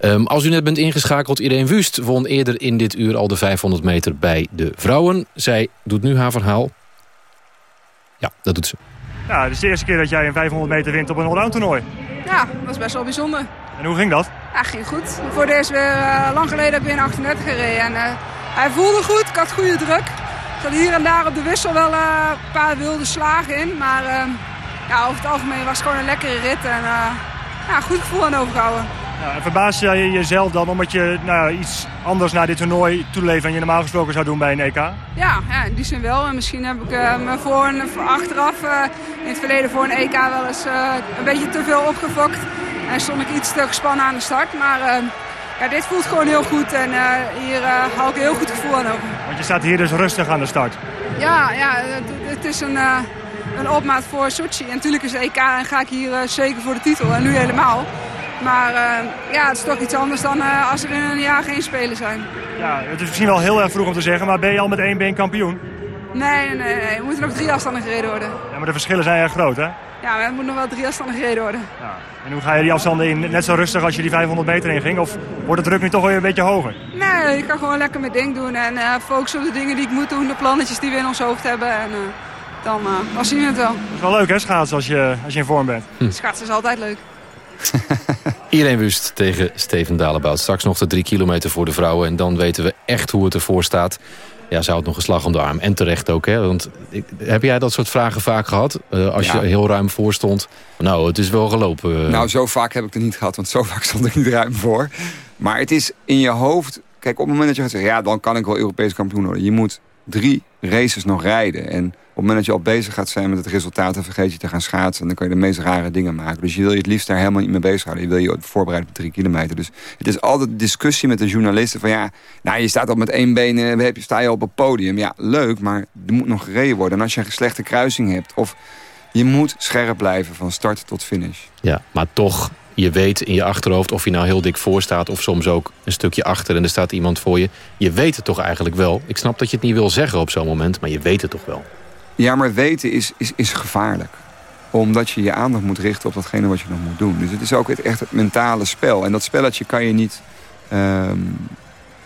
Um, als u net bent ingeschakeld, Irene Wust won eerder in dit uur al de 500 meter bij de vrouwen. Zij doet nu haar verhaal. Ja, dat doet ze. Ja, het is de eerste keer dat jij een 500 meter wint op een allround toernooi. Ja, dat is best wel bijzonder. En hoe ging dat? Ja, ging goed. Voor de eerste weer, uh, lang geleden heb ik in 38 gereden. En, uh, hij voelde goed, ik had goede druk. Ik had hier en daar op de wissel wel uh, een paar wilde slagen in. Maar ja, over het algemeen was het gewoon een lekkere rit. En ja, goed gevoel aan overgehouden. Ja, en verbaas je jezelf dan omdat je nou, iets anders naar dit toernooi toeleeft... dan je normaal gesproken zou doen bij een EK? Ja, ja in die zin wel. En misschien heb ik me voor en voor achteraf in het verleden voor een EK wel eens een beetje te veel opgefokt. En stond ik iets te gespannen aan de start. Maar uh, ja, dit voelt gewoon heel goed. En uh, hier uh, haal ik een heel goed gevoel aan over. Want je staat hier dus rustig aan de start. Ja, ja het, het is een, een opmaat voor Sochi. En natuurlijk is EK en ga ik hier zeker voor de titel. En nu helemaal. Maar ja, het is toch iets anders dan als er in een jaar geen spelen zijn. Ja, het is misschien wel heel erg vroeg om te zeggen. Maar ben je al met één been kampioen? Nee, nee, nee. Er moeten nog drie afstanden gereden worden. Ja, maar de verschillen zijn erg groot, hè? Ja, maar er moeten nog wel drie afstanden gereden worden. Ja. En hoe ga je die afstanden in? Net zo rustig als je die 500 meter in ging? Of wordt de druk nu toch weer een beetje hoger? Nee, ik kan gewoon lekker mijn ding doen. En uh, focussen op de dingen die ik moet doen. De plannetjes die we in ons hoofd hebben. En uh, dan, uh, dan zien we het wel. Het is wel leuk, hè, schaatsen, als je, als je in vorm bent. Hm. Schaatsen is altijd leuk. Iedereen Wust tegen Steven Dalebout. Straks nog de drie kilometer voor de vrouwen. En dan weten we echt hoe het ervoor staat. Ja, zou het nog een slag om de arm. En terecht ook, hè? Want heb jij dat soort vragen vaak gehad? Uh, als je heel ruim voor stond. Nou, het is wel gelopen. Nou, zo vaak heb ik het niet gehad. Want zo vaak stond ik niet ruim voor. Maar het is in je hoofd... Kijk, op het moment dat je gaat zeggen... ja, dan kan ik wel Europees kampioen worden. Je moet drie races nog rijden. En op het moment dat je al bezig gaat zijn met het resultaat... dan vergeet je te gaan schaatsen. En dan kan je de meest rare dingen maken. Dus je wil je het liefst daar helemaal niet mee bezighouden. Je wil je voorbereiden op drie kilometer. Dus het is altijd discussie met de journalisten van... ja, nou, je staat al met één been, eh, sta je op het podium. Ja, leuk, maar er moet nog gereden worden. En als je een slechte kruising hebt... of je moet scherp blijven van start tot finish. Ja, maar toch je weet in je achterhoofd of je nou heel dik voor staat... of soms ook een stukje achter en er staat iemand voor je. Je weet het toch eigenlijk wel. Ik snap dat je het niet wil zeggen op zo'n moment, maar je weet het toch wel. Ja, maar weten is, is, is gevaarlijk. Omdat je je aandacht moet richten op datgene wat je nog moet doen. Dus het is ook echt het mentale spel. En dat spelletje kan je niet... Ehm,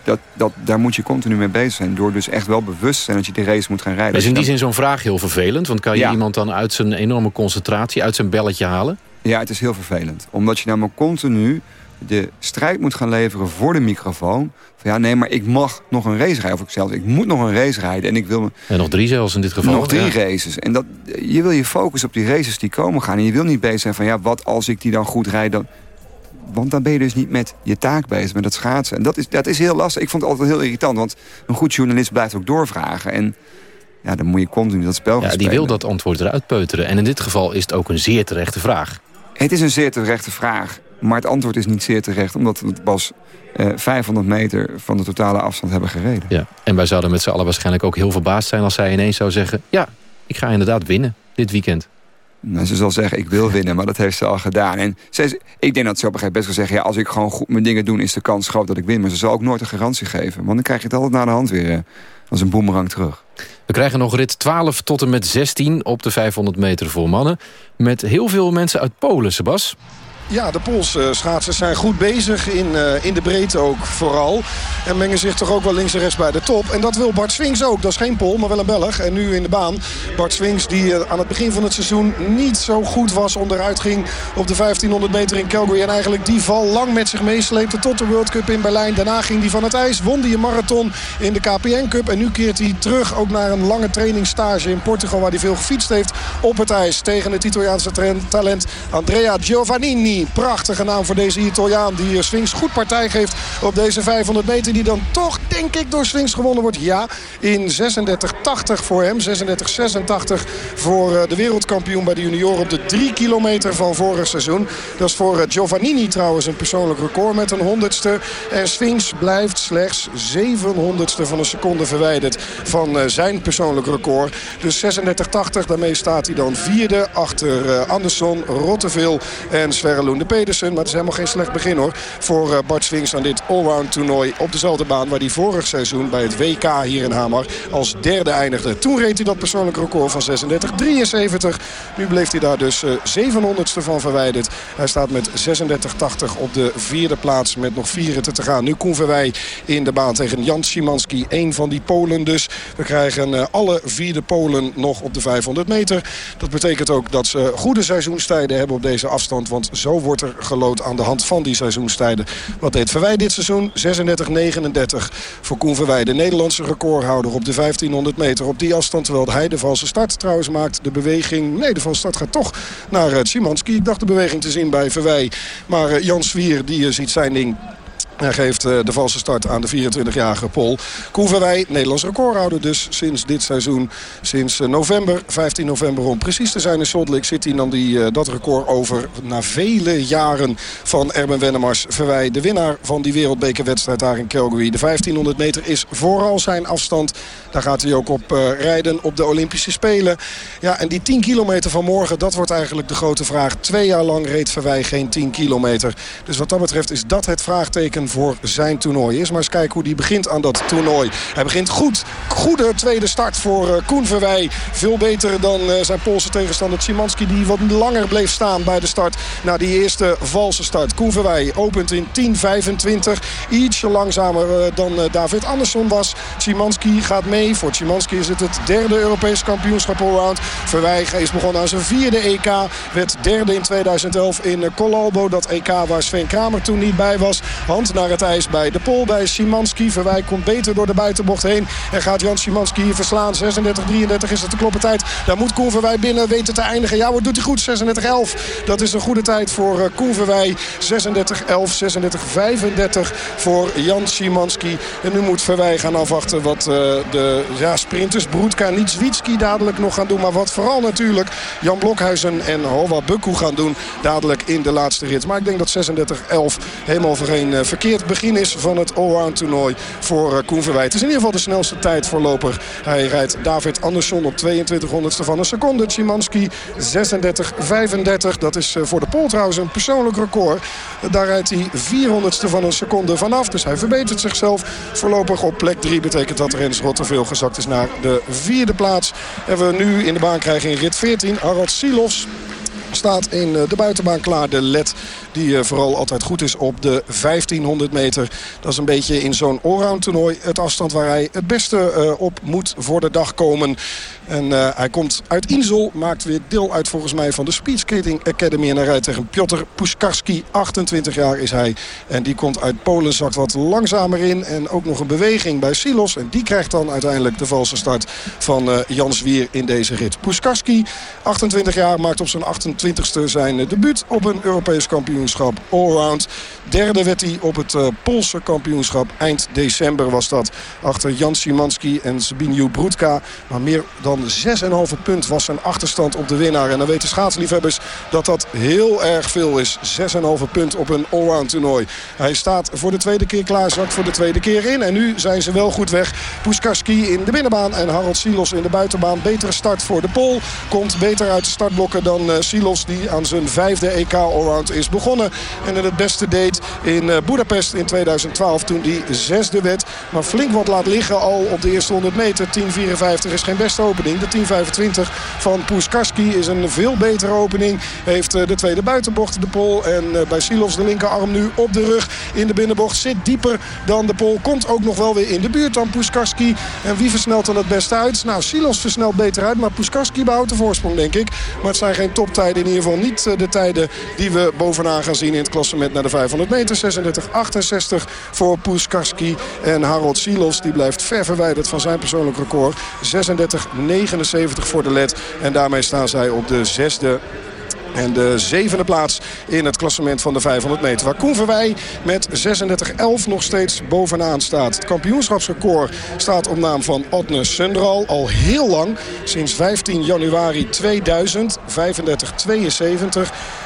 dat, dat, daar moet je continu mee bezig zijn. Door dus echt wel bewust te zijn dat je die race moet gaan rijden. Is in die zin zo'n vraag heel vervelend? Want kan je iemand dan uit zijn enorme concentratie, uit zijn belletje halen? Ja, het is heel vervelend. Omdat je namelijk continu de strijd moet gaan leveren voor de microfoon. Van ja, nee, maar ik mag nog een race rijden. Of ik zelf, ik moet nog een race rijden. En ik wil... En nog drie zelfs in dit geval. Nog drie races. En dat, je wil je focussen op die races die komen gaan. En je wil niet bezig zijn van ja, wat als ik die dan goed rijd... Dan... Want dan ben je dus niet met je taak bezig, met het schaatsen. En dat is, dat is heel lastig. Ik vond het altijd heel irritant. Want een goed journalist blijft ook doorvragen. En ja, dan moet je continu dat spel gaan Ja, die wil dat antwoord eruit peuteren. En in dit geval is het ook een zeer terechte vraag. Het is een zeer terechte vraag. Maar het antwoord is niet zeer terecht. Omdat we pas uh, 500 meter van de totale afstand hebben gereden. Ja. En wij zouden met z'n allen waarschijnlijk ook heel verbaasd zijn... als zij ineens zou zeggen... ja, ik ga inderdaad winnen dit weekend. Nou, ze zal zeggen, ik wil winnen, maar dat heeft ze al gedaan. En ze, ik denk dat ze op een gegeven moment best wel zeggen... ja, als ik gewoon goed mijn dingen doe, is de kans groot dat ik win. Maar ze zal ook nooit een garantie geven. Want dan krijg je het altijd naar de hand weer uh, als een boemerang terug. We krijgen nog rit 12 tot en met 16 op de 500 meter voor mannen. Met heel veel mensen uit Polen, Sebas. Ja, de Poolse schaatsers zijn goed bezig in, uh, in de breedte ook vooral. En mengen zich toch ook wel links en rechts bij de top. En dat wil Bart Swings ook. Dat is geen Pool, maar wel een Belg. En nu in de baan. Bart Swings die uh, aan het begin van het seizoen niet zo goed was. Onderuit ging op de 1500 meter in Calgary. En eigenlijk die val lang met zich meesleepte tot de World Cup in Berlijn. Daarna ging hij van het ijs. Won hij een marathon in de KPN Cup. En nu keert hij terug ook naar een lange trainingsstage in Portugal. Waar hij veel gefietst heeft op het ijs. Tegen het Italiaanse talent Andrea Giovannini. Prachtige naam voor deze Italiaan die eh, Swings goed partij geeft op deze 500 meter. Die dan toch, denk ik, door Swings gewonnen wordt. Ja, in 36-80 voor hem. 36-86 voor eh, de wereldkampioen bij de junioren op de 3 kilometer van vorig seizoen. Dat is voor eh, Giovannini trouwens een persoonlijk record met een honderdste. En Swings blijft slechts 700ste van een seconde verwijderd van zijn persoonlijk record. Dus 36-80, daarmee staat hij dan vierde achter Anderson, Rotteveel en Sverre de Pedersen. Maar het is helemaal geen slecht begin hoor. Voor eh, Bart Swings aan dit allround toernooi op dezelfde baan... waar hij vorig seizoen bij het WK hier in Hamar als derde eindigde. Toen reed hij dat persoonlijk record van 36-73. Nu bleef hij daar dus 700ste eh, van verwijderd. Hij staat met 36-80 op de vierde plaats met nog vier te gaan. Nu Koen Verwij in de baan tegen Jan Szymanski. Een van die Polen dus. We krijgen uh, alle vierde Polen nog op de 500 meter. Dat betekent ook dat ze goede seizoenstijden hebben op deze afstand. Want zo wordt er gelood aan de hand van die seizoenstijden. Wat deed Verwij dit seizoen? 36-39 voor Koen Verwij. De Nederlandse recordhouder op de 1500 meter op die afstand. Terwijl hij de valse start trouwens maakt. De beweging, nee de valse start gaat toch naar uh, Szymanski. Ik dacht de beweging te zien bij Verwij. Maar uh, Jan Zwier die uh, ziet zijn ding hij geeft eh, de valse start aan de 24-jarige Pol. Koen Verwij, Nederlands recordhouder dus sinds dit seizoen. Sinds eh, november, 15 november om precies te zijn in Salt nam hij eh, dat record over na vele jaren van Erben Wennemars. Verwij, de winnaar van die wereldbekerwedstrijd daar in Calgary. De 1500 meter is vooral zijn afstand. Daar gaat hij ook op rijden op de Olympische Spelen. Ja, en die 10 kilometer van morgen, dat wordt eigenlijk de grote vraag. Twee jaar lang reed Verwij geen 10 kilometer. Dus wat dat betreft is dat het vraagteken voor zijn toernooi is. Maar eens kijken hoe hij begint aan dat toernooi. Hij begint goed. Goede tweede start voor uh, Koen Verwij. Veel beter dan uh, zijn Poolse tegenstander Szymanski die wat langer bleef staan bij de start. Na die eerste valse start. Koen Verwij opent in 10.25. Ietsje langzamer uh, dan David Andersson was. Szymanski gaat mee. Voor Szymanski is het het derde Europees kampioenschap allround. Verwij is begonnen aan zijn vierde EK. Werd derde in 2011 in Colalbo. Dat EK waar Sven Kramer toen niet bij was. Naar het ijs bij de Pol bij Szymanski. Verwij komt beter door de buitenbocht heen. En gaat Jan Szymanski hier verslaan. 36-33 is het de kloppentijd. Daar moet Koen Verwij binnen weten te eindigen. Ja, wat doet hij goed? 36-11. Dat is een goede tijd voor uh, Koen Verwij. 36-11, 36-35 voor Jan Szymanski. En nu moet Verwij gaan afwachten wat uh, de ja, sprinters Broedka Nitswitski dadelijk nog gaan doen. Maar wat vooral natuurlijk Jan Blokhuizen en Hova Bukku gaan doen dadelijk in de laatste rit. Maar ik denk dat 36-11 helemaal voor geen uh, verkeerd begin is van het allround toernooi voor uh, Koen Verwij. Het is in ieder geval de snelste tijd voorlopig. Hij rijdt David Andersson op 2200ste van een seconde. Szymanski 36-35. Dat is uh, voor de Pol trouwens een persoonlijk record. Daar rijdt hij 400ste van een seconde vanaf. Dus hij verbetert zichzelf voorlopig op plek 3. Betekent dat Rens Rotterveel gezakt is naar de vierde plaats. En we nu in de baan krijgen in rit 14 Harald Silos staat in de buitenbaan klaar. De led die eh, vooral altijd goed is op de 1500 meter. Dat is een beetje in zo'n allround toernooi het afstand waar hij het beste eh, op moet voor de dag komen. En uh, hij komt uit Insel, maakt weer deel uit volgens mij van de Speedskating Academy. En hij rijdt tegen Piotr Puskarski, 28 jaar is hij. En die komt uit Polen, zakt wat langzamer in. En ook nog een beweging bij Silos. En die krijgt dan uiteindelijk de valse start van uh, Jan Zwier in deze rit. Puskarski, 28 jaar, maakt op zijn 28ste zijn debuut op een Europees kampioenschap allround. Derde werd hij op het uh, Poolse kampioenschap. Eind december was dat. Achter Jan Szymanski en Zbigniew Brudka. Maar meer dan 6,5 punt was zijn achterstand op de winnaar. En dan weten schaatsliefhebbers dat dat heel erg veel is. 6,5 punt op een allround toernooi. Hij staat voor de tweede keer klaar. Zakt voor de tweede keer in. En nu zijn ze wel goed weg. Puskarski in de binnenbaan en Harold Silos in de buitenbaan. Betere start voor de Pool. Komt beter uit de startblokken dan uh, Silos die aan zijn vijfde EK allround is begonnen. En het beste deed in uh, Budapest in 2012 toen die zesde werd. Maar flink wat laat liggen al op de eerste 100 meter. 10.54 is geen beste opening. De 10.25 van Puskarski is een veel betere opening. Heeft uh, de tweede buitenbocht de Pol. En uh, bij Silos de linkerarm nu op de rug in de binnenbocht. Zit dieper dan de Pol. Komt ook nog wel weer in de buurt dan Puskarski. En wie versnelt dan het beste uit? Nou, Silos versnelt beter uit. Maar Puskarski behoudt de voorsprong denk ik. Maar het zijn geen toptijden. In ieder geval niet de tijden die we bovenaan gaan zien in het klassement naar de 500 meter. 36-68 voor Puskarski. En Harold Silos die blijft ver verwijderd van zijn persoonlijk record. 36-79 voor de led. En daarmee staan zij op de zesde en de zevende plaats in het klassement van de 500 meter. Waar Koen Verwij met 36-11 nog steeds bovenaan staat. Het kampioenschapsrecord staat op naam van Otne Sundral. Al heel lang, sinds 15 januari 2000. 35-72.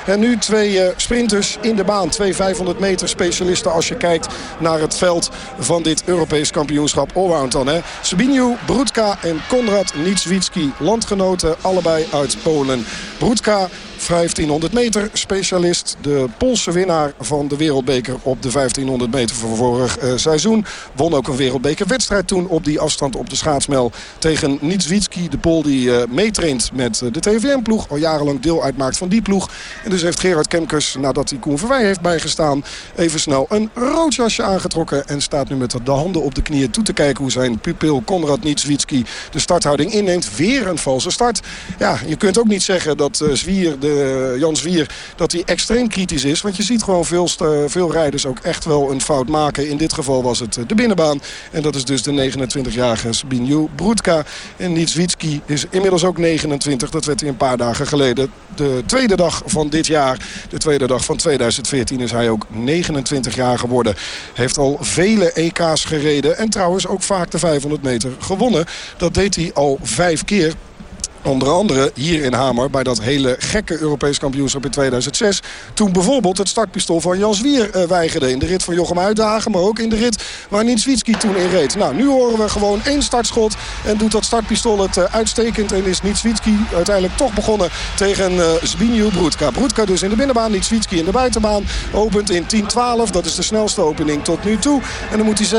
En nu twee uh, sprinters in de baan. Twee 500 meter specialisten als je kijkt naar het veld van dit Europees kampioenschap allround dan. Hè. Sabinio, Brudka en Konrad Nitswitski. Landgenoten allebei uit Polen. Brudka 1500 meter specialist. De Poolse winnaar van de wereldbeker op de 1500 meter van vorig uh, seizoen. Won ook een wereldbekerwedstrijd toen op die afstand op de schaatsmel. Tegen Nitswitski, de Pool die uh, meetraint met de TVM-ploeg. Al jarenlang deel uitmaakt van die ploeg. En dus heeft Gerard Kemkes, nadat hij Koen Verwij heeft bijgestaan... even snel een rood jasje aangetrokken. En staat nu met de handen op de knieën toe te kijken... hoe zijn pupil Konrad Nitswitski de starthouding inneemt. Weer een valse start. Ja, je kunt ook niet zeggen dat Zwier de uh, Jan Zwier dat hij extreem kritisch is. Want je ziet gewoon veel, veel rijders ook echt wel een fout maken. In dit geval was het de binnenbaan. En dat is dus de 29-jarige Sabinju Brudka. En Nitswitski is inmiddels ook 29. Dat werd hij een paar dagen geleden. De tweede dag van dit jaar, de tweede dag van 2014, is hij ook 29 jaar geworden. Heeft al vele EK's gereden. En trouwens ook vaak de 500 meter gewonnen. Dat deed hij al vijf keer. Onder andere hier in Hamer bij dat hele gekke Europees kampioenschap in 2006. Toen bijvoorbeeld het startpistool van Jan Zwier uh, weigerde. In de rit van Jochem Uitdagen, maar ook in de rit waar Nietswitski toen in reed. Nou, nu horen we gewoon één startschot. En doet dat startpistool het uh, uitstekend. En is Nietswitski uiteindelijk toch begonnen tegen uh, Zbigniew Broedka. Broedka dus in de binnenbaan, Nietswitski in de buitenbaan. Opent in 10-12. Dat is de snelste opening tot nu toe. En dan moet die 36-11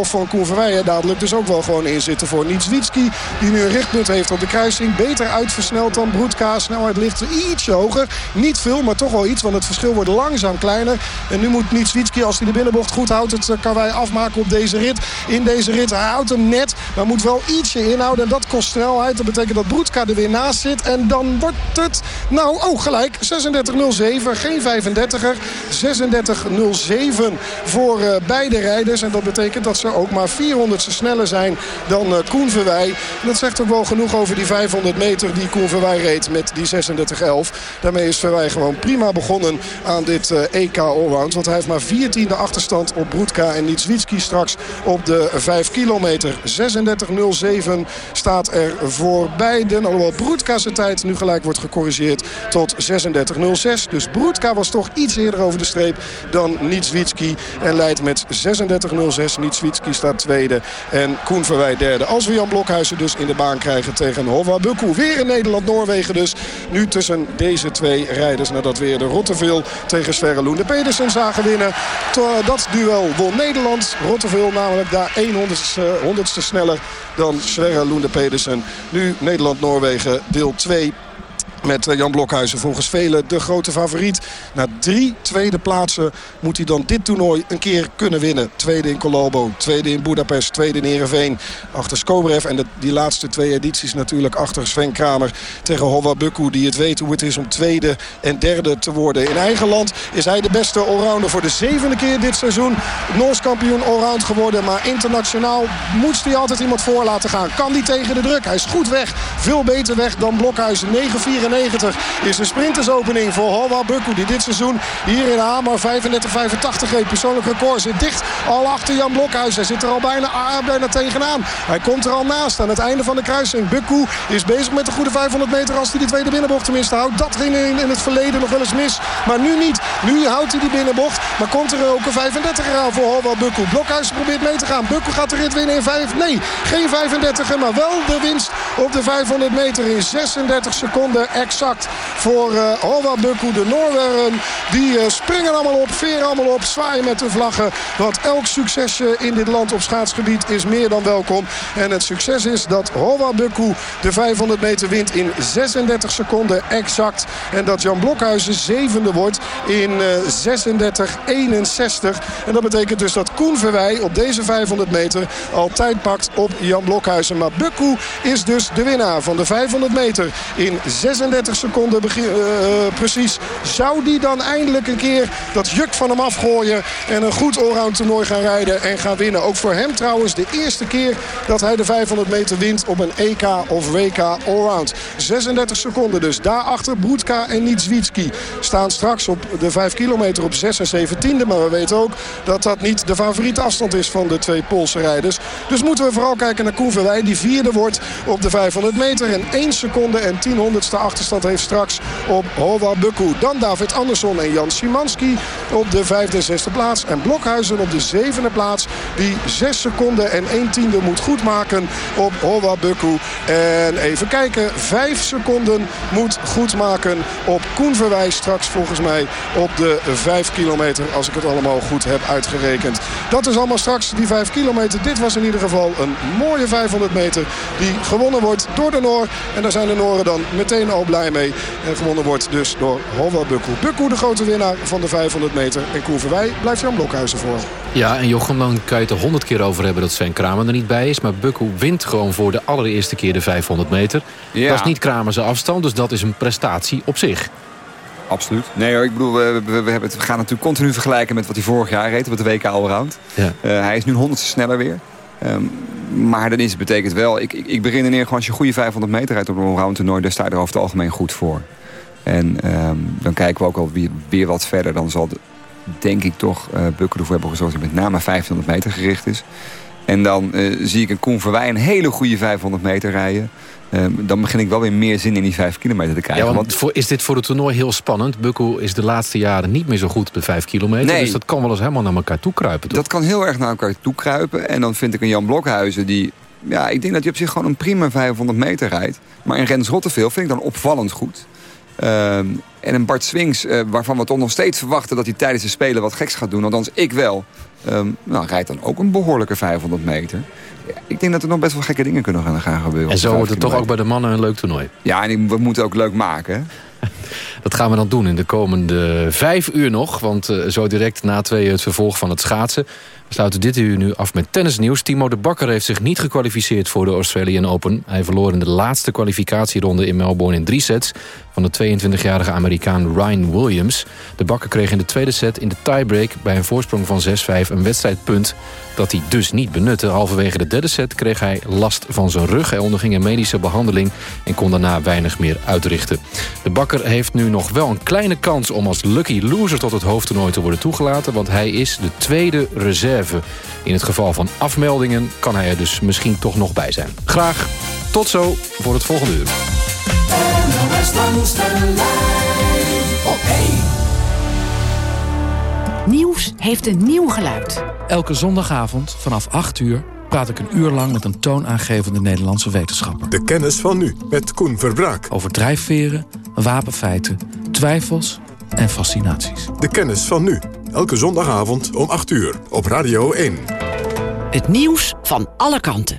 van Koen Verweijen dadelijk dus ook wel gewoon inzitten voor Nietswitski. Die nu een richtpunt heeft op de kruising. Beter uitversneld dan Broedka. Snelheid ligt ietsje hoger. Niet veel, maar toch wel iets. Want het verschil wordt langzaam kleiner. En nu moet Nietswitski, als hij de binnenbocht goed houdt... het eh, karwei afmaken op deze rit. In deze rit. Hij houdt hem net. Maar moet wel ietsje inhouden. En dat kost snelheid. Dat betekent dat Broedka er weer naast zit. En dan wordt het... Nou, oh, gelijk. 36.07. Geen 35er. 36.07 voor uh, beide rijders. En dat betekent dat ze ook maar 400ste sneller zijn dan uh, Koen Verwij. En dat zegt ook wel genoeg over die 500 meter die Koen Verwij reed met die 36-11. Daarmee is Verwij gewoon prima begonnen aan dit EK Allround. Want hij heeft maar 14e achterstand op Broedka en Nitswitski straks op de 5 kilometer. 36.07 staat er voor beiden. Alhoewel Broedka zijn tijd nu gelijk wordt gecorrigeerd tot 36.06. Dus Broedka was toch iets eerder over de streep dan Nitswitski. En leidt met 36.06. Nitswitski staat tweede en Koen Verwij derde. Als we Jan Blokhuizen dus in de baan krijgen tegen Hova Weer in Nederland-Noorwegen dus. Nu tussen deze twee rijders nadat weer de Rotteveel tegen Sverre Loende Pedersen zagen winnen. Dat duel won Nederland. Rotteveel namelijk daar 100ste, 100ste sneller dan Sverre Loende Pedersen. Nu Nederland-Noorwegen deel 2 met eh, Jan Blokhuizen volgens velen de grote favoriet. Na drie tweede plaatsen moet hij dan dit toernooi een keer kunnen winnen. Tweede in Colombo, tweede in Budapest, tweede in Ereveen. Achter Skobrev en de, die laatste twee edities natuurlijk achter Sven Kramer tegen Hova Bukku. Die het weet hoe het is om tweede en derde te worden. In eigen land is hij de beste allrounder voor de zevende keer dit seizoen. Noors kampioen allround geworden. Maar internationaal moest hij altijd iemand voor laten gaan. Kan die tegen de druk? Hij is goed weg. Veel beter weg dan Blokhuizen. 9 is de sprintersopening voor Hova Bukku. Die dit seizoen hier in Hamer 35-85 reed. Persoonlijk record zit dicht al achter Jan Blokhuis. Hij zit er al bijna, ah, bijna tegenaan. Hij komt er al naast aan het einde van de kruising. Bukku is bezig met de goede 500 meter als hij die tweede binnenbocht tenminste houdt. Dat ging in, in het verleden nog wel eens mis. Maar nu niet. Nu houdt hij die binnenbocht. Maar komt er ook een 35 aan voor Hova Bukku. Blokhuis probeert mee te gaan. Bukku gaat de rit winnen in 5. Nee, geen 35 maar wel de winst op de 500 meter in 36 seconden exact voor uh, Hova Bukku. De Noorwegen die uh, springen allemaal op, veren allemaal op, zwaaien met de vlaggen. Want elk succesje in dit land op schaatsgebied is meer dan welkom. En het succes is dat Hova Bukku de 500 meter wint in 36 seconden exact. En dat Jan Blokhuizen zevende wordt in uh, eh, 36-61. En dat betekent dus dat Koen Verwij op deze 500 meter al tijd pakt op Jan Blokhuizen. Maar Bukku is dus de winnaar van de 500 meter in 36 36 seconden begin, uh, precies. Zou die dan eindelijk een keer dat juk van hem afgooien... en een goed allround toernooi gaan rijden en gaan winnen. Ook voor hem trouwens de eerste keer dat hij de 500 meter wint... op een EK of WK allround. 36 seconden dus. Daarachter Broedka en Nietswitski staan straks op de 5 kilometer op 6 en 17e. Maar we weten ook dat dat niet de favoriete afstand is van de twee Poolse rijders. Dus moeten we vooral kijken naar Koen die vierde wordt op de 500 meter. En 1 seconde en 10 honderdste achterstand heeft straks op Hova Bukku. Dan David Andersson en Jan Simanski op de vijfde en zesde plaats. En Blokhuizen op de zevende plaats. Die 6 seconden en 1 tiende moet goedmaken op Hova Bukku. En even kijken. 5 seconden moet goedmaken op Koen Verwijs. Straks volgens mij op de 5 kilometer. Als ik het allemaal goed heb uitgerekend. Dat is allemaal straks die 5 kilometer. Dit was in ieder geval een mooie 500 meter. Die gewonnen wordt door de Noor. En daar zijn de Nooren dan meteen al blij mee. En gewonnen wordt dus door Hova Bukku. Bukku de grote winnaar van de 500 meter. En Koen Verwij blijft Jan Blokhuizen voor. Ja, en Jochem, dan je het er honderd keer over hebben dat Sven Kramer er niet bij is. Maar Bukku wint gewoon voor de allereerste keer de 500 meter. Ja. Dat is niet Kramer afstand, dus dat is een prestatie op zich. Absoluut. Nee hoor, ik bedoel, we, we, we, hebben het, we gaan natuurlijk continu vergelijken met wat hij vorig jaar reed op de WK Allround. Ja. Uh, hij is nu honderdste sneller weer. Um, maar dan is het betekent wel, ik, ik, ik neer gewoon als je goede 500 meter rijdt op een round toernooi, daar sta je er over het algemeen goed voor. En um, dan kijken we ook al weer, weer wat verder. Dan zal, de, denk ik toch, uh, Bukken ervoor hebben gezorgd dat met name 500 meter gericht is. En dan zie ik een Koen Verwij een hele goede 500 meter rijden. Ehm, dan begin ik wel weer meer zin in die 5 kilometer te krijgen. Ja, want voor, is dit voor het toernooi heel spannend? Bukkel is de laatste jaren niet meer zo goed op de 5 kilometer. Nee. Dus dat kan wel eens helemaal naar elkaar toe kruipen. Dat kan heel erg naar elkaar toe kruipen. En dan vind ik een Jan Blokhuizen die... Ja, ik denk dat hij op zich gewoon een prima 500 meter rijdt. Maar in Rens Rotteveel vind ik dan opvallend goed. Ehm, en een Bart Swings, uh, waarvan we toch nog steeds verwachten... dat hij tijdens de Spelen wat geks gaat doen. Althans, ik wel. Um, nou, rijdt dan ook een behoorlijke 500 meter ik denk dat er nog best wel gekke dingen kunnen gaan, gaan gebeuren. En zo wordt het toch ook bij de mannen een leuk toernooi. Ja, en we moeten ook leuk maken. Dat gaan we dan doen in de komende vijf uur nog. Want uh, zo direct na twee het vervolg van het schaatsen. We sluiten dit uur nu af met tennisnieuws. Timo de Bakker heeft zich niet gekwalificeerd voor de Australian Open. Hij verloor in de laatste kwalificatieronde in Melbourne in drie sets... van de 22-jarige Amerikaan Ryan Williams. De Bakker kreeg in de tweede set in de tiebreak... bij een voorsprong van 6-5 een wedstrijdpunt dat hij dus niet benutte. Halverwege de derde set kreeg hij last van zijn rug. Hij onderging een medische behandeling en kon daarna weinig meer uitrichten. De Bakker heeft nu nog wel een kleine kans om als lucky loser tot het hoofdtoernooi te worden toegelaten... want hij is de tweede reserve. In het geval van afmeldingen kan hij er dus misschien toch nog bij zijn. Graag tot zo voor het volgende uur. Nieuws heeft een nieuw geluid. Elke zondagavond vanaf 8 uur praat ik een uur lang met een toonaangevende Nederlandse wetenschapper. De kennis van nu, met Koen Verbraak. Over drijfveren, wapenfeiten, twijfels en fascinaties. De kennis van nu, elke zondagavond om 8 uur op Radio 1. Het nieuws van alle kanten.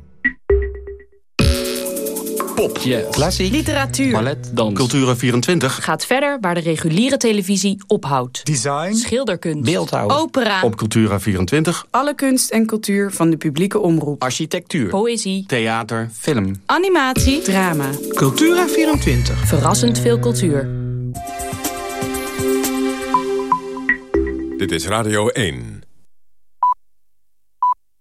Pop, klassiek, literatuur, ballet, dans, Cultura24 gaat verder waar de reguliere televisie ophoudt. Design, schilderkunst, beeldhouw, opera. Op Cultura24 alle kunst en cultuur van de publieke omroep. Architectuur, poëzie, theater, film, animatie, drama. Cultura24 verrassend veel cultuur. Dit is Radio 1.